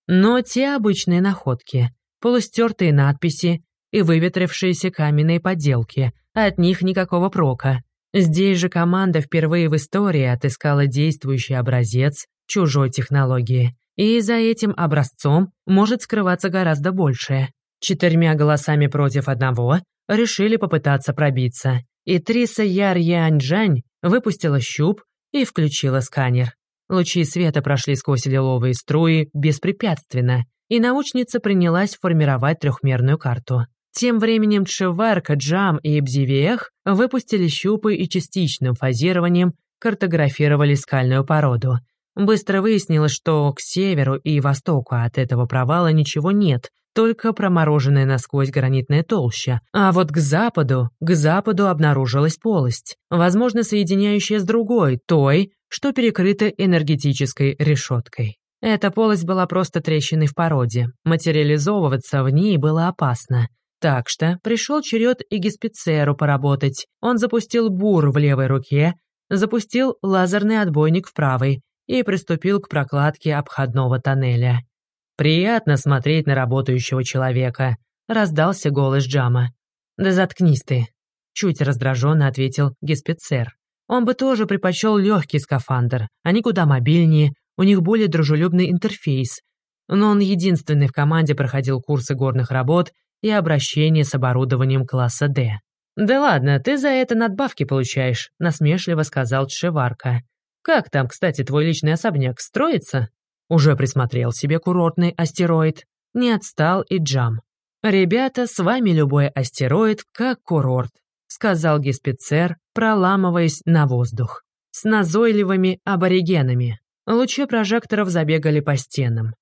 Но те обычные находки, полустертые надписи, и выветрившиеся каменные подделки. От них никакого прока. Здесь же команда впервые в истории отыскала действующий образец чужой технологии. И за этим образцом может скрываться гораздо большее. Четырьмя голосами против одного решили попытаться пробиться. И Триса Яр Янджань выпустила щуп и включила сканер. Лучи света прошли сквозь лиловые струи беспрепятственно, и научница принялась формировать трехмерную карту. Тем временем Тшеварка, Джам и Эбзивех выпустили щупы и частичным фазированием картографировали скальную породу. Быстро выяснилось, что к северу и востоку от этого провала ничего нет, только промороженная насквозь гранитная толща. А вот к западу, к западу обнаружилась полость, возможно, соединяющая с другой, той, что перекрыта энергетической решеткой. Эта полость была просто трещиной в породе. Материализовываться в ней было опасно. Так что пришел черед и Геспицеру поработать. Он запустил бур в левой руке, запустил лазерный отбойник в правой и приступил к прокладке обходного тоннеля. «Приятно смотреть на работающего человека», — раздался голос Джама. «Да заткнись ты», — чуть раздраженно ответил Геспицер. Он бы тоже предпочел легкий скафандр, они куда мобильнее, у них более дружелюбный интерфейс. но он единственный в команде проходил курсы горных работ и обращение с оборудованием класса «Д». «Да ладно, ты за это надбавки получаешь», — насмешливо сказал Тшеварка. «Как там, кстати, твой личный особняк строится?» Уже присмотрел себе курортный астероид. Не отстал и Джам. «Ребята, с вами любой астероид как курорт», — сказал Геспицер, проламываясь на воздух. С назойливыми аборигенами. Лучи прожекторов забегали по стенам.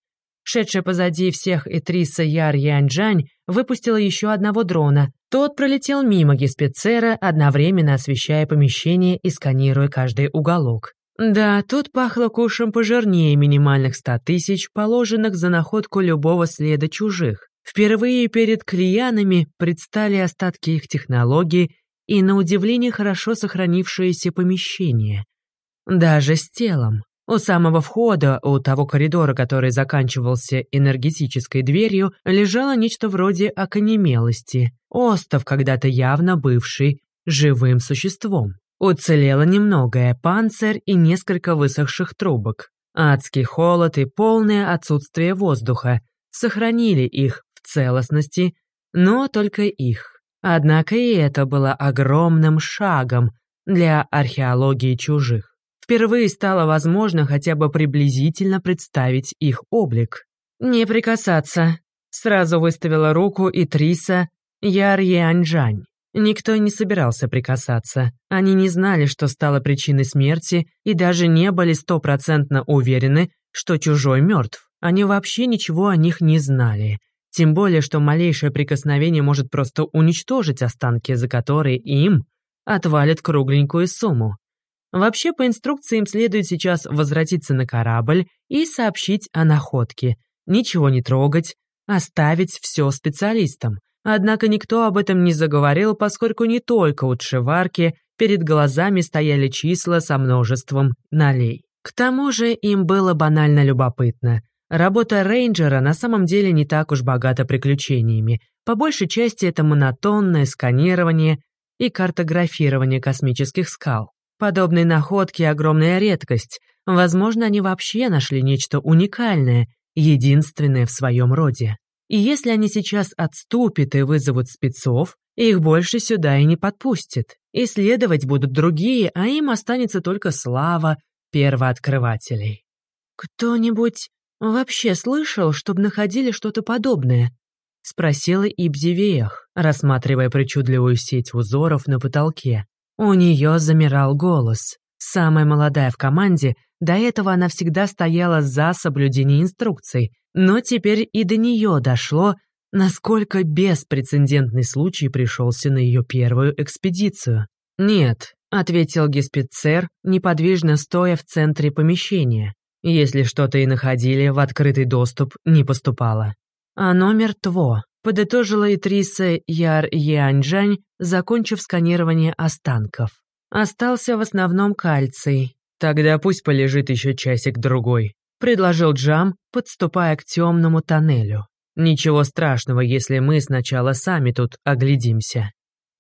Шедшая позади всех Этриса Яр Янджань выпустила еще одного дрона. Тот пролетел мимо Геспицера, одновременно освещая помещение и сканируя каждый уголок. Да, тут пахло кушем пожирнее минимальных ста тысяч, положенных за находку любого следа чужих. Впервые перед клиянами предстали остатки их технологий и, на удивление, хорошо сохранившееся помещение. Даже с телом. У самого входа, у того коридора, который заканчивался энергетической дверью, лежало нечто вроде оконемелости. Остов, когда-то явно бывший живым существом. Уцелело немногое, панцирь и несколько высохших трубок. Адский холод и полное отсутствие воздуха сохранили их в целостности, но только их. Однако и это было огромным шагом для археологии чужих. Впервые стало возможно хотя бы приблизительно представить их облик. «Не прикасаться», — сразу выставила руку и Триса Яр Янджань. Никто не собирался прикасаться. Они не знали, что стало причиной смерти, и даже не были стопроцентно уверены, что чужой мертв. Они вообще ничего о них не знали. Тем более, что малейшее прикосновение может просто уничтожить останки, за которые им отвалят кругленькую сумму. Вообще, по инструкции им следует сейчас возвратиться на корабль и сообщить о находке. Ничего не трогать, оставить все специалистам. Однако никто об этом не заговорил, поскольку не только у Тшеварки перед глазами стояли числа со множеством налей. К тому же им было банально любопытно. Работа рейнджера на самом деле не так уж богата приключениями. По большей части это монотонное сканирование и картографирование космических скал. Подобные находки – огромная редкость. Возможно, они вообще нашли нечто уникальное, единственное в своем роде. И если они сейчас отступят и вызовут спецов, их больше сюда и не подпустят. Исследовать будут другие, а им останется только слава первооткрывателей. «Кто-нибудь вообще слышал, чтобы находили что-то подобное?» — спросила Ибзивеях, рассматривая причудливую сеть узоров на потолке. У нее замирал голос. Самая молодая в команде, до этого она всегда стояла за соблюдение инструкций, но теперь и до нее дошло, насколько беспрецедентный случай пришелся на ее первую экспедицию. «Нет», — ответил Геспицер, неподвижно стоя в центре помещения. Если что-то и находили, в открытый доступ не поступало. «Оно мертво», — подытожила Итриса Яр Янджань, закончив сканирование останков. Остался в основном кальций. Тогда пусть полежит еще часик-другой предложил Джам, подступая к темному тоннелю. «Ничего страшного, если мы сначала сами тут оглядимся».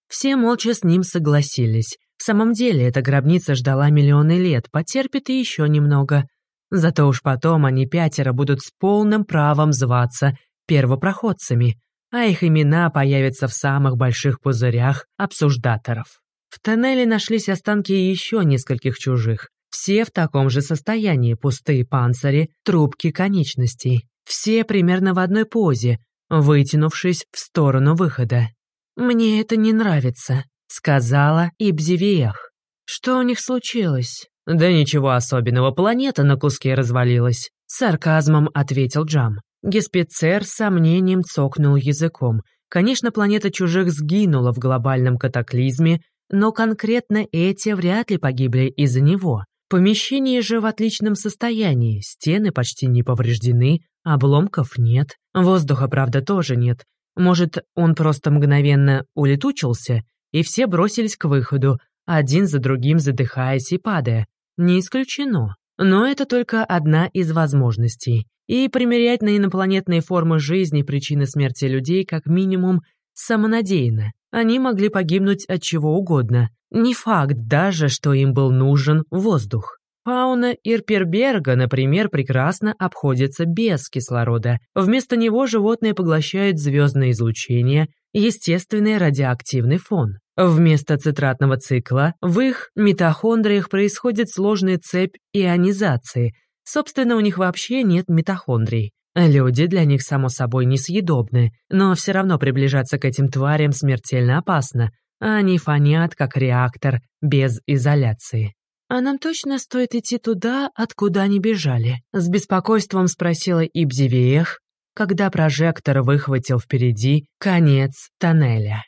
Все молча с ним согласились. В самом деле, эта гробница ждала миллионы лет, потерпит и еще немного. Зато уж потом они пятеро будут с полным правом зваться первопроходцами, а их имена появятся в самых больших пузырях обсуждаторов. В тоннеле нашлись останки еще нескольких чужих. Все в таком же состоянии, пустые панцири, трубки конечностей. Все примерно в одной позе, вытянувшись в сторону выхода. «Мне это не нравится», — сказала Ибзивиях. «Что у них случилось?» «Да ничего особенного, планета на куски развалилась», — сарказмом ответил Джам. Геспицер с сомнением цокнул языком. Конечно, планета чужих сгинула в глобальном катаклизме, но конкретно эти вряд ли погибли из-за него. Помещение же в отличном состоянии, стены почти не повреждены, обломков нет, воздуха, правда, тоже нет. Может, он просто мгновенно улетучился, и все бросились к выходу, один за другим задыхаясь и падая. Не исключено. Но это только одна из возможностей. И примерять на инопланетные формы жизни причины смерти людей как минимум самонадеянно. Они могли погибнуть от чего угодно. Не факт даже, что им был нужен воздух. Фауна Ирперберга, например, прекрасно обходится без кислорода. Вместо него животные поглощают звездное излучение, естественный радиоактивный фон. Вместо цитратного цикла в их митохондриях происходит сложная цепь ионизации. Собственно, у них вообще нет митохондрий. Люди для них, само собой, несъедобны, но все равно приближаться к этим тварям смертельно опасно. Они фонят, как реактор, без изоляции. «А нам точно стоит идти туда, откуда они бежали?» С беспокойством спросила Ибзивеях, когда прожектор выхватил впереди конец тоннеля.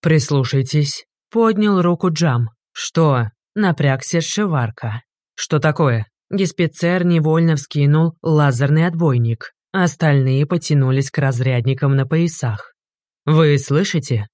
«Прислушайтесь», — поднял руку Джам. «Что?» — напрягся Шеварка. «Что такое?» Геспицер невольно вскинул лазерный отбойник. Остальные потянулись к разрядникам на поясах. «Вы слышите?» —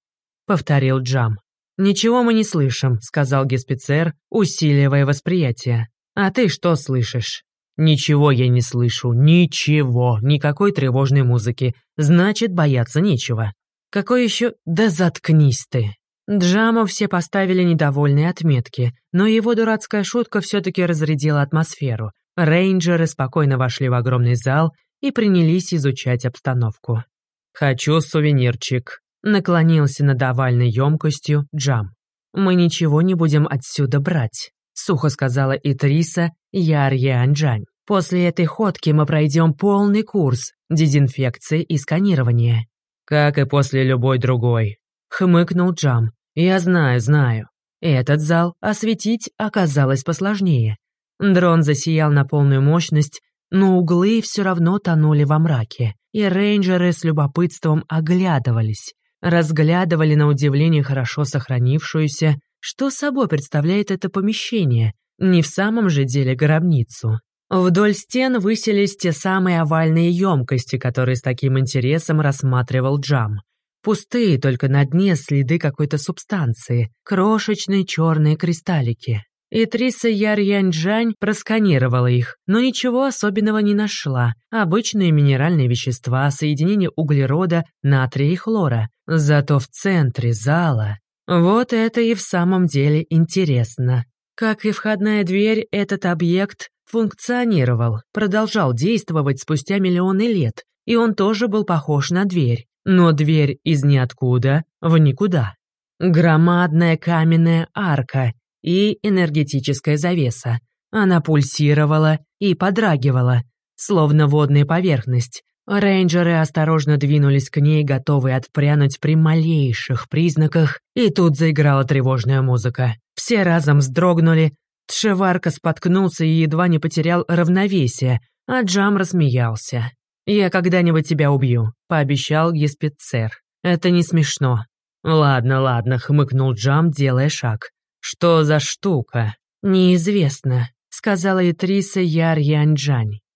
повторил Джам. «Ничего мы не слышим», — сказал Геспицер, усиливая восприятие. «А ты что слышишь?» «Ничего я не слышу, ничего, никакой тревожной музыки. Значит, бояться нечего». «Какой еще... Да заткнись ты!» Джаму все поставили недовольные отметки, но его дурацкая шутка все-таки разрядила атмосферу. Рейнджеры спокойно вошли в огромный зал и принялись изучать обстановку. «Хочу сувенирчик», Наклонился над овальной емкостью Джам. «Мы ничего не будем отсюда брать», — сухо сказала Итриса Яр-Янджань. «После этой ходки мы пройдем полный курс дезинфекции и сканирования». «Как и после любой другой», — хмыкнул Джам. «Я знаю, знаю. Этот зал осветить оказалось посложнее. Дрон засиял на полную мощность, но углы все равно тонули во мраке, и рейнджеры с любопытством оглядывались разглядывали на удивление хорошо сохранившуюся, что собой представляет это помещение, не в самом же деле гробницу. Вдоль стен высились те самые овальные емкости, которые с таким интересом рассматривал Джам. Пустые, только на дне следы какой-то субстанции, крошечные черные кристаллики. И Триса Яр-Янь-Джань просканировала их, но ничего особенного не нашла. Обычные минеральные вещества, соединение углерода, натрия и хлора. Зато в центре зала... Вот это и в самом деле интересно. Как и входная дверь, этот объект функционировал, продолжал действовать спустя миллионы лет, и он тоже был похож на дверь. Но дверь из ниоткуда в никуда. Громадная каменная арка, и энергетическая завеса. Она пульсировала и подрагивала, словно водная поверхность. Рейнджеры осторожно двинулись к ней, готовые отпрянуть при малейших признаках, и тут заиграла тревожная музыка. Все разом вздрогнули, Тшеварка споткнулся и едва не потерял равновесие, а Джам рассмеялся. «Я когда-нибудь тебя убью», — пообещал Еспицер. «Это не смешно». «Ладно, ладно», — хмыкнул Джам, делая шаг. «Что за штука?» «Неизвестно», — сказала Итриса Яр.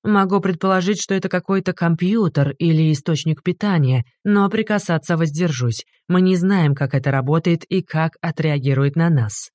«Могу предположить, что это какой-то компьютер или источник питания, но прикасаться воздержусь. Мы не знаем, как это работает и как отреагирует на нас».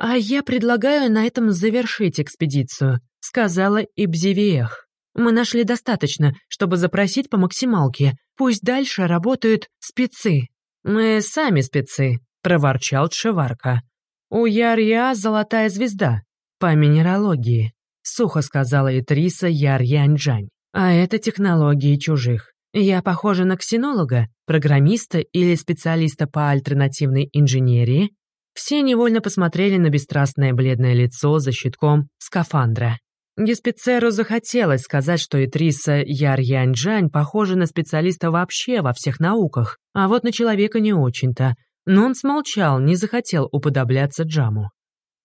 «А я предлагаю на этом завершить экспедицию», — сказала Ибзивиех. «Мы нашли достаточно, чтобы запросить по максималке. Пусть дальше работают спецы». «Мы сами спецы», — проворчал Тшеварка. «У Ярья золотая звезда. По минералогии», — сухо сказала Итриса Яр Янджань. «А это технологии чужих. Я похожа на ксенолога, программиста или специалиста по альтернативной инженерии?» Все невольно посмотрели на бесстрастное бледное лицо за щитком скафандра. Геспицеру захотелось сказать, что Итриса Яр Янджань похожа на специалиста вообще во всех науках, а вот на человека не очень-то, но он смолчал, не захотел уподобляться Джаму.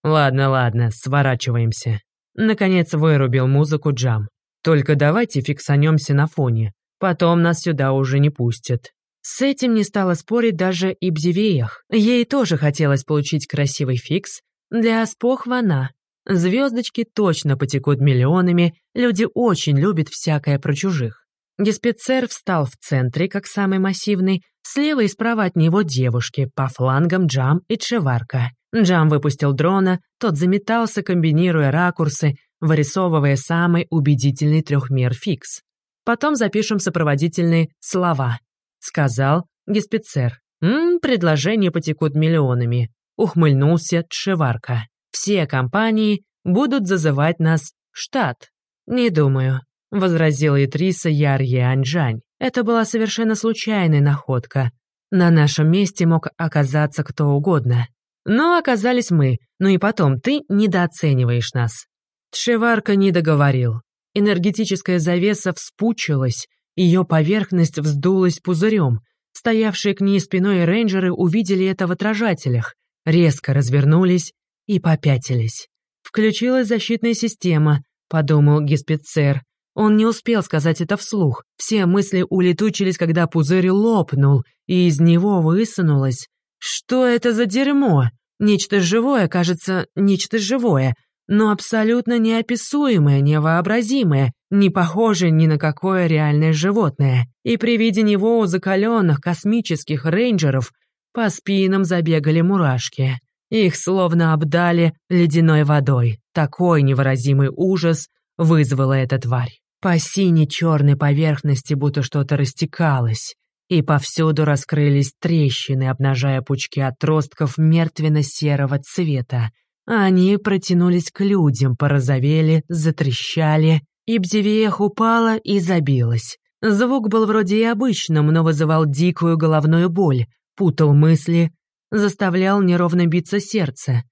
«Ладно, ладно, сворачиваемся». Наконец вырубил музыку Джам. «Только давайте фиксанемся на фоне. Потом нас сюда уже не пустят». С этим не стала спорить даже и Бзевеях. Ей тоже хотелось получить красивый фикс. Для спохвана. Звездочки точно потекут миллионами, люди очень любят всякое про чужих. Геспицер встал в центре, как самый массивный, слева и справа от него девушки, по флангам Джам и Чеварка. Джам выпустил дрона, тот заметался, комбинируя ракурсы, вырисовывая самый убедительный трехмер фикс. Потом запишем сопроводительные слова. Сказал Геспицер. «Ммм, предложения потекут миллионами», — ухмыльнулся Тшеварка. «Все компании будут зазывать нас в штат. Не думаю, возразила Итриса Яр Янджань. Это была совершенно случайная находка. На нашем месте мог оказаться кто угодно. Но оказались мы, ну и потом, ты недооцениваешь нас. Тшеварка не договорил. Энергетическая завеса вспучилась, ее поверхность вздулась пузырем. Стоявшие к ней спиной рейнджеры увидели это в отражателях, резко развернулись и попятились. «Включилась защитная система», — подумал Геспицер. Он не успел сказать это вслух. Все мысли улетучились, когда пузырь лопнул, и из него высунулось. Что это за дерьмо? Нечто живое, кажется, нечто живое, но абсолютно неописуемое, невообразимое, не похожее ни на какое реальное животное. И при виде него у закаленных космических рейнджеров по спинам забегали мурашки. Их словно обдали ледяной водой. Такой невыразимый ужас вызвала эта тварь. По сине-черной поверхности будто что-то растекалось, и повсюду раскрылись трещины, обнажая пучки отростков мертвенно-серого цвета. Они протянулись к людям, порозовели, затрещали, и Бзевиех упала и забилась. Звук был вроде и обычным, но вызывал дикую головную боль, путал мысли, заставлял неровно биться сердце.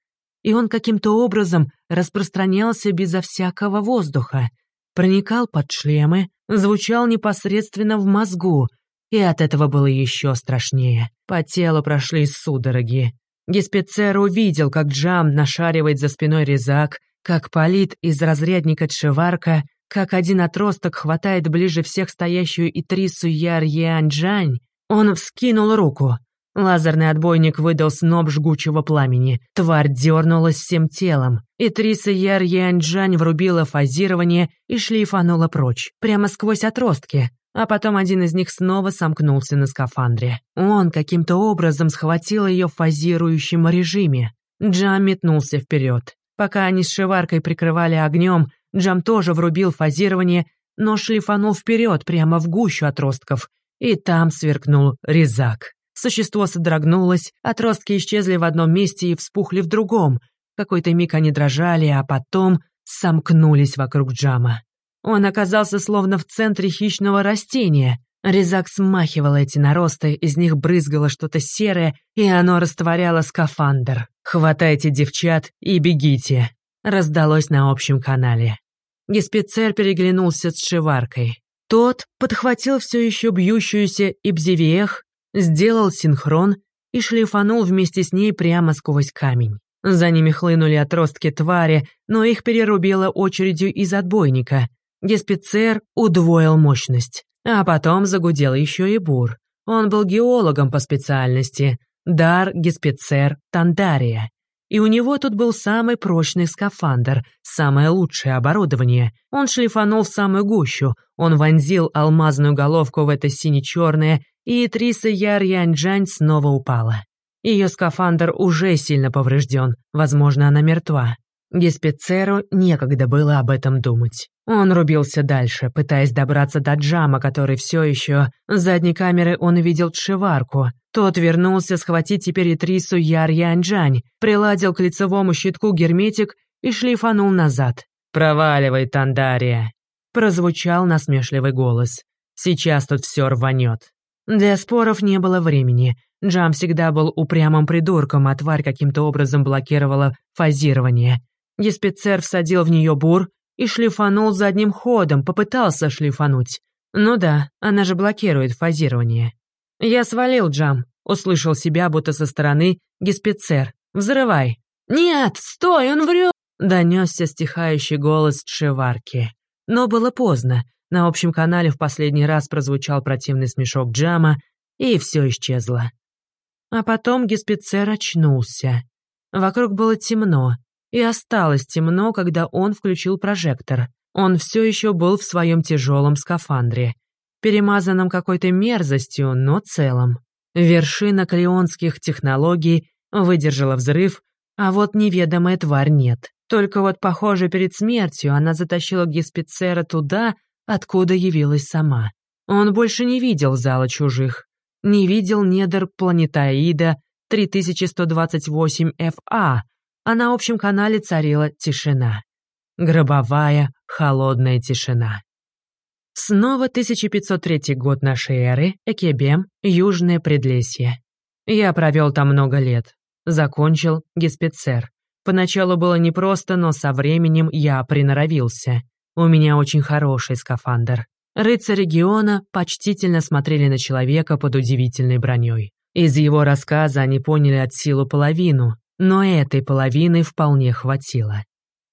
И он каким-то образом распространялся безо всякого воздуха — проникал под шлемы, звучал непосредственно в мозгу, и от этого было еще страшнее. По телу прошли судороги. Геспицер увидел, как Джам нашаривает за спиной резак, как палит из разрядника Тшеварка, как один отросток хватает ближе всех стоящую Итрису Яр Янджань. Он вскинул руку. Лазерный отбойник выдал сноп жгучего пламени. Тварь дернулась всем телом. И Триса Яр Янджань врубила фазирование и шлейфанула прочь, прямо сквозь отростки. А потом один из них снова сомкнулся на скафандре. Он каким-то образом схватил ее в фазирующем режиме. Джам метнулся вперед. Пока они с Шиваркой прикрывали огнем, Джам тоже врубил фазирование, но шлифанул вперед прямо в гущу отростков, и там сверкнул резак. Существо содрогнулось, отростки исчезли в одном месте и вспухли в другом. Какой-то миг они дрожали, а потом сомкнулись вокруг Джама. Он оказался словно в центре хищного растения. Резак смахивал эти наросты, из них брызгало что-то серое, и оно растворяло скафандр. «Хватайте девчат и бегите», — раздалось на общем канале. Геспицер переглянулся с Шиваркой. Тот подхватил все еще бьющуюся Ибзевиех сделал синхрон и шлифанул вместе с ней прямо сквозь камень. За ними хлынули отростки твари, но их перерубило очередью из отбойника. Геспицер удвоил мощность. А потом загудел еще и бур. Он был геологом по специальности. Дар Геспицер Тандария. И у него тут был самый прочный скафандр, самое лучшее оборудование. Он шлифанул в самую гущу, он вонзил алмазную головку в это сине-черное и Триса Яр Янджань снова упала. Ее скафандр уже сильно поврежден, возможно, она мертва. Геспицеру некогда было об этом думать. Он рубился дальше, пытаясь добраться до Джама, который все еще... С задней камеры он увидел Тшеварку. Тот вернулся схватить теперь и Трису Яр Янджань, приладил к лицевому щитку герметик и шлифанул назад. «Проваливай, Тандария!» Прозвучал насмешливый голос. «Сейчас тут все рванет». Для споров не было времени. Джам всегда был упрямым придурком, а тварь каким-то образом блокировала фазирование. Еспицер всадил в нее бур и шлифанул задним ходом, попытался шлифануть. Ну да, она же блокирует фазирование. «Я свалил, Джам», — услышал себя, будто со стороны Геспицер. «Взрывай». «Нет, стой, он врет!» — донесся стихающий голос Тшеварки. Но было поздно. На общем канале в последний раз прозвучал противный смешок Джама, и все исчезло. А потом Геспицер очнулся. Вокруг было темно, и осталось темно, когда он включил прожектор. Он все еще был в своем тяжелом скафандре, перемазанном какой-то мерзостью, но целом. Вершина клеонских технологий выдержала взрыв, а вот неведомая тварь нет. Только вот, похоже, перед смертью она затащила Геспицера туда, откуда явилась сама. Он больше не видел зала чужих, не видел недр планетоида 3128 FA, а на общем канале царила тишина. Гробовая, холодная тишина. Снова 1503 год нашей эры, Экебем, Южное Предлесье. Я провел там много лет. Закончил Геспицер. Поначалу было непросто, но со временем я приноровился. У меня очень хороший скафандр. Рыцари региона почтительно смотрели на человека под удивительной броней. Из его рассказа они поняли от силы половину, но этой половины вполне хватило.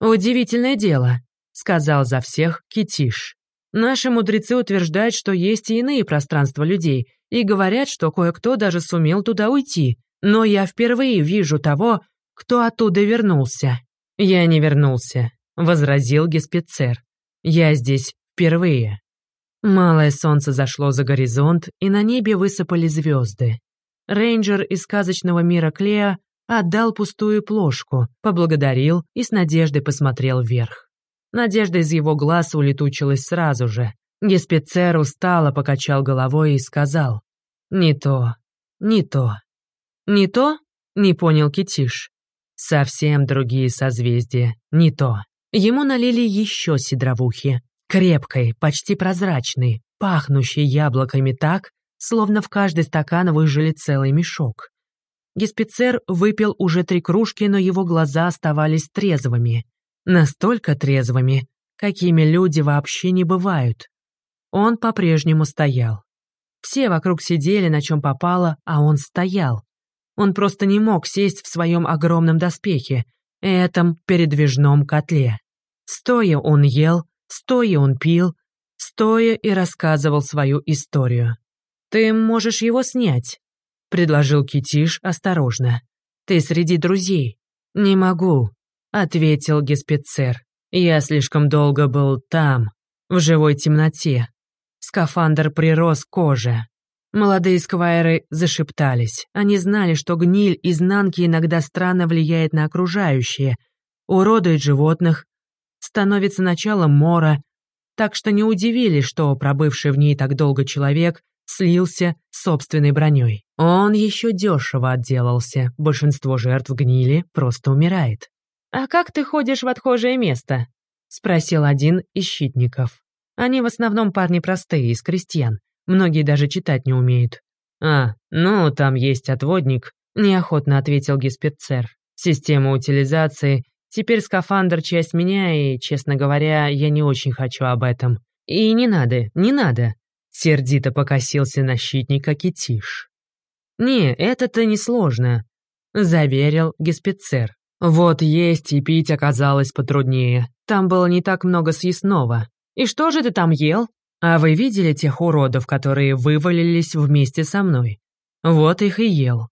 «Удивительное дело», — сказал за всех Китиш. «Наши мудрецы утверждают, что есть и иные пространства людей, и говорят, что кое-кто даже сумел туда уйти, но я впервые вижу того, кто оттуда вернулся». «Я не вернулся», — возразил Геспицер. «Я здесь впервые». Малое солнце зашло за горизонт, и на небе высыпали звезды. Рейнджер из сказочного мира Клея отдал пустую плошку, поблагодарил и с надеждой посмотрел вверх. Надежда из его глаз улетучилась сразу же. Геспицер устало покачал головой и сказал «Не то, не то». «Не то?» — не понял Китиш. «Совсем другие созвездия, не то». Ему налили еще сидровухи, крепкой, почти прозрачной, пахнущей яблоками так, словно в каждый стакан выжили целый мешок. Геспицер выпил уже три кружки, но его глаза оставались трезвыми. Настолько трезвыми, какими люди вообще не бывают. Он по-прежнему стоял. Все вокруг сидели, на чем попало, а он стоял. Он просто не мог сесть в своем огромном доспехе, этом передвижном котле. Стоя он ел, Стоя он пил, стоя и рассказывал свою историю. «Ты можешь его снять», — предложил Китиш осторожно. «Ты среди друзей». «Не могу», — ответил Геспицер. «Я слишком долго был там, в живой темноте. Скафандр прирос к коже». Молодые сквайры зашептались. Они знали, что гниль изнанки иногда странно влияет на окружающие, уродует животных, становится началом мора, так что не удивились, что пробывший в ней так долго человек слился с собственной броней. Он еще дешево отделался, большинство жертв гнили просто умирает. «А как ты ходишь в отхожее место?» — спросил один из щитников. Они в основном парни простые, из крестьян. Многие даже читать не умеют. «А, ну, там есть отводник», — неохотно ответил Геспецер. «Система утилизации Теперь скафандр — часть меня, и, честно говоря, я не очень хочу об этом. И не надо, не надо. Сердито покосился на щитника Китиш. «Не, это-то несложно», — заверил Геспицер. «Вот есть и пить оказалось потруднее. Там было не так много съестного. И что же ты там ел? А вы видели тех уродов, которые вывалились вместе со мной? Вот их и ел.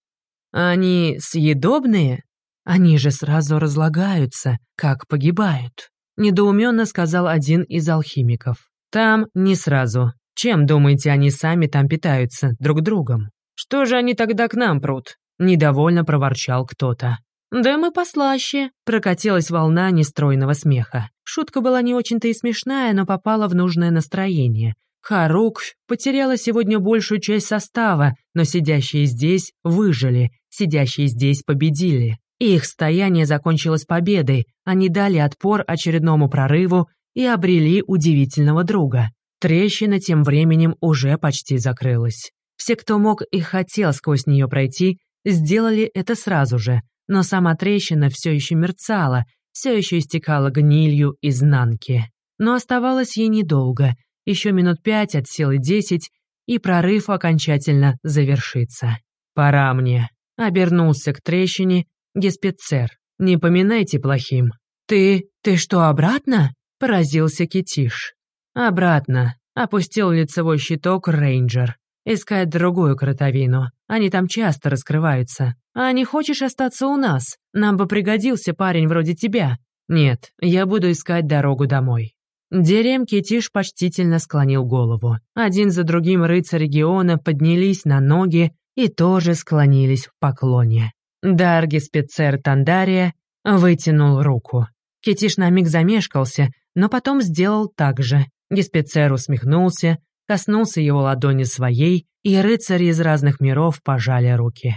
Они съедобные?» Они же сразу разлагаются, как погибают», — недоуменно сказал один из алхимиков. «Там не сразу. Чем, думаете, они сами там питаются, друг другом? Что же они тогда к нам прут?» — недовольно проворчал кто-то. «Да мы послаще», — прокатилась волна нестройного смеха. Шутка была не очень-то и смешная, но попала в нужное настроение. Харуквь потеряла сегодня большую часть состава, но сидящие здесь выжили, сидящие здесь победили. Их стояние закончилось победой, они дали отпор очередному прорыву и обрели удивительного друга. Трещина тем временем уже почти закрылась. Все, кто мог и хотел сквозь нее пройти, сделали это сразу же, но сама трещина все еще мерцала, все еще истекала гнилью изнанки. Но оставалось ей недолго, еще минут пять от силы десять, и прорыв окончательно завершится. «Пора мне», — обернулся к трещине Геспецер, не поминайте плохим. Ты... ты что, обратно? Поразился Китиш. Обратно. Опустил лицевой щиток рейнджер. Искать другую кротовину. Они там часто раскрываются. А не хочешь остаться у нас? Нам бы пригодился парень вроде тебя. Нет, я буду искать дорогу домой. Дерем Китиш почтительно склонил голову. Один за другим рыцари региона поднялись на ноги и тоже склонились в поклоне. Дарги спецер Тандария вытянул руку. Китиш на миг замешкался, но потом сделал так же. Геспецер усмехнулся, коснулся его ладони своей, и рыцари из разных миров пожали руки.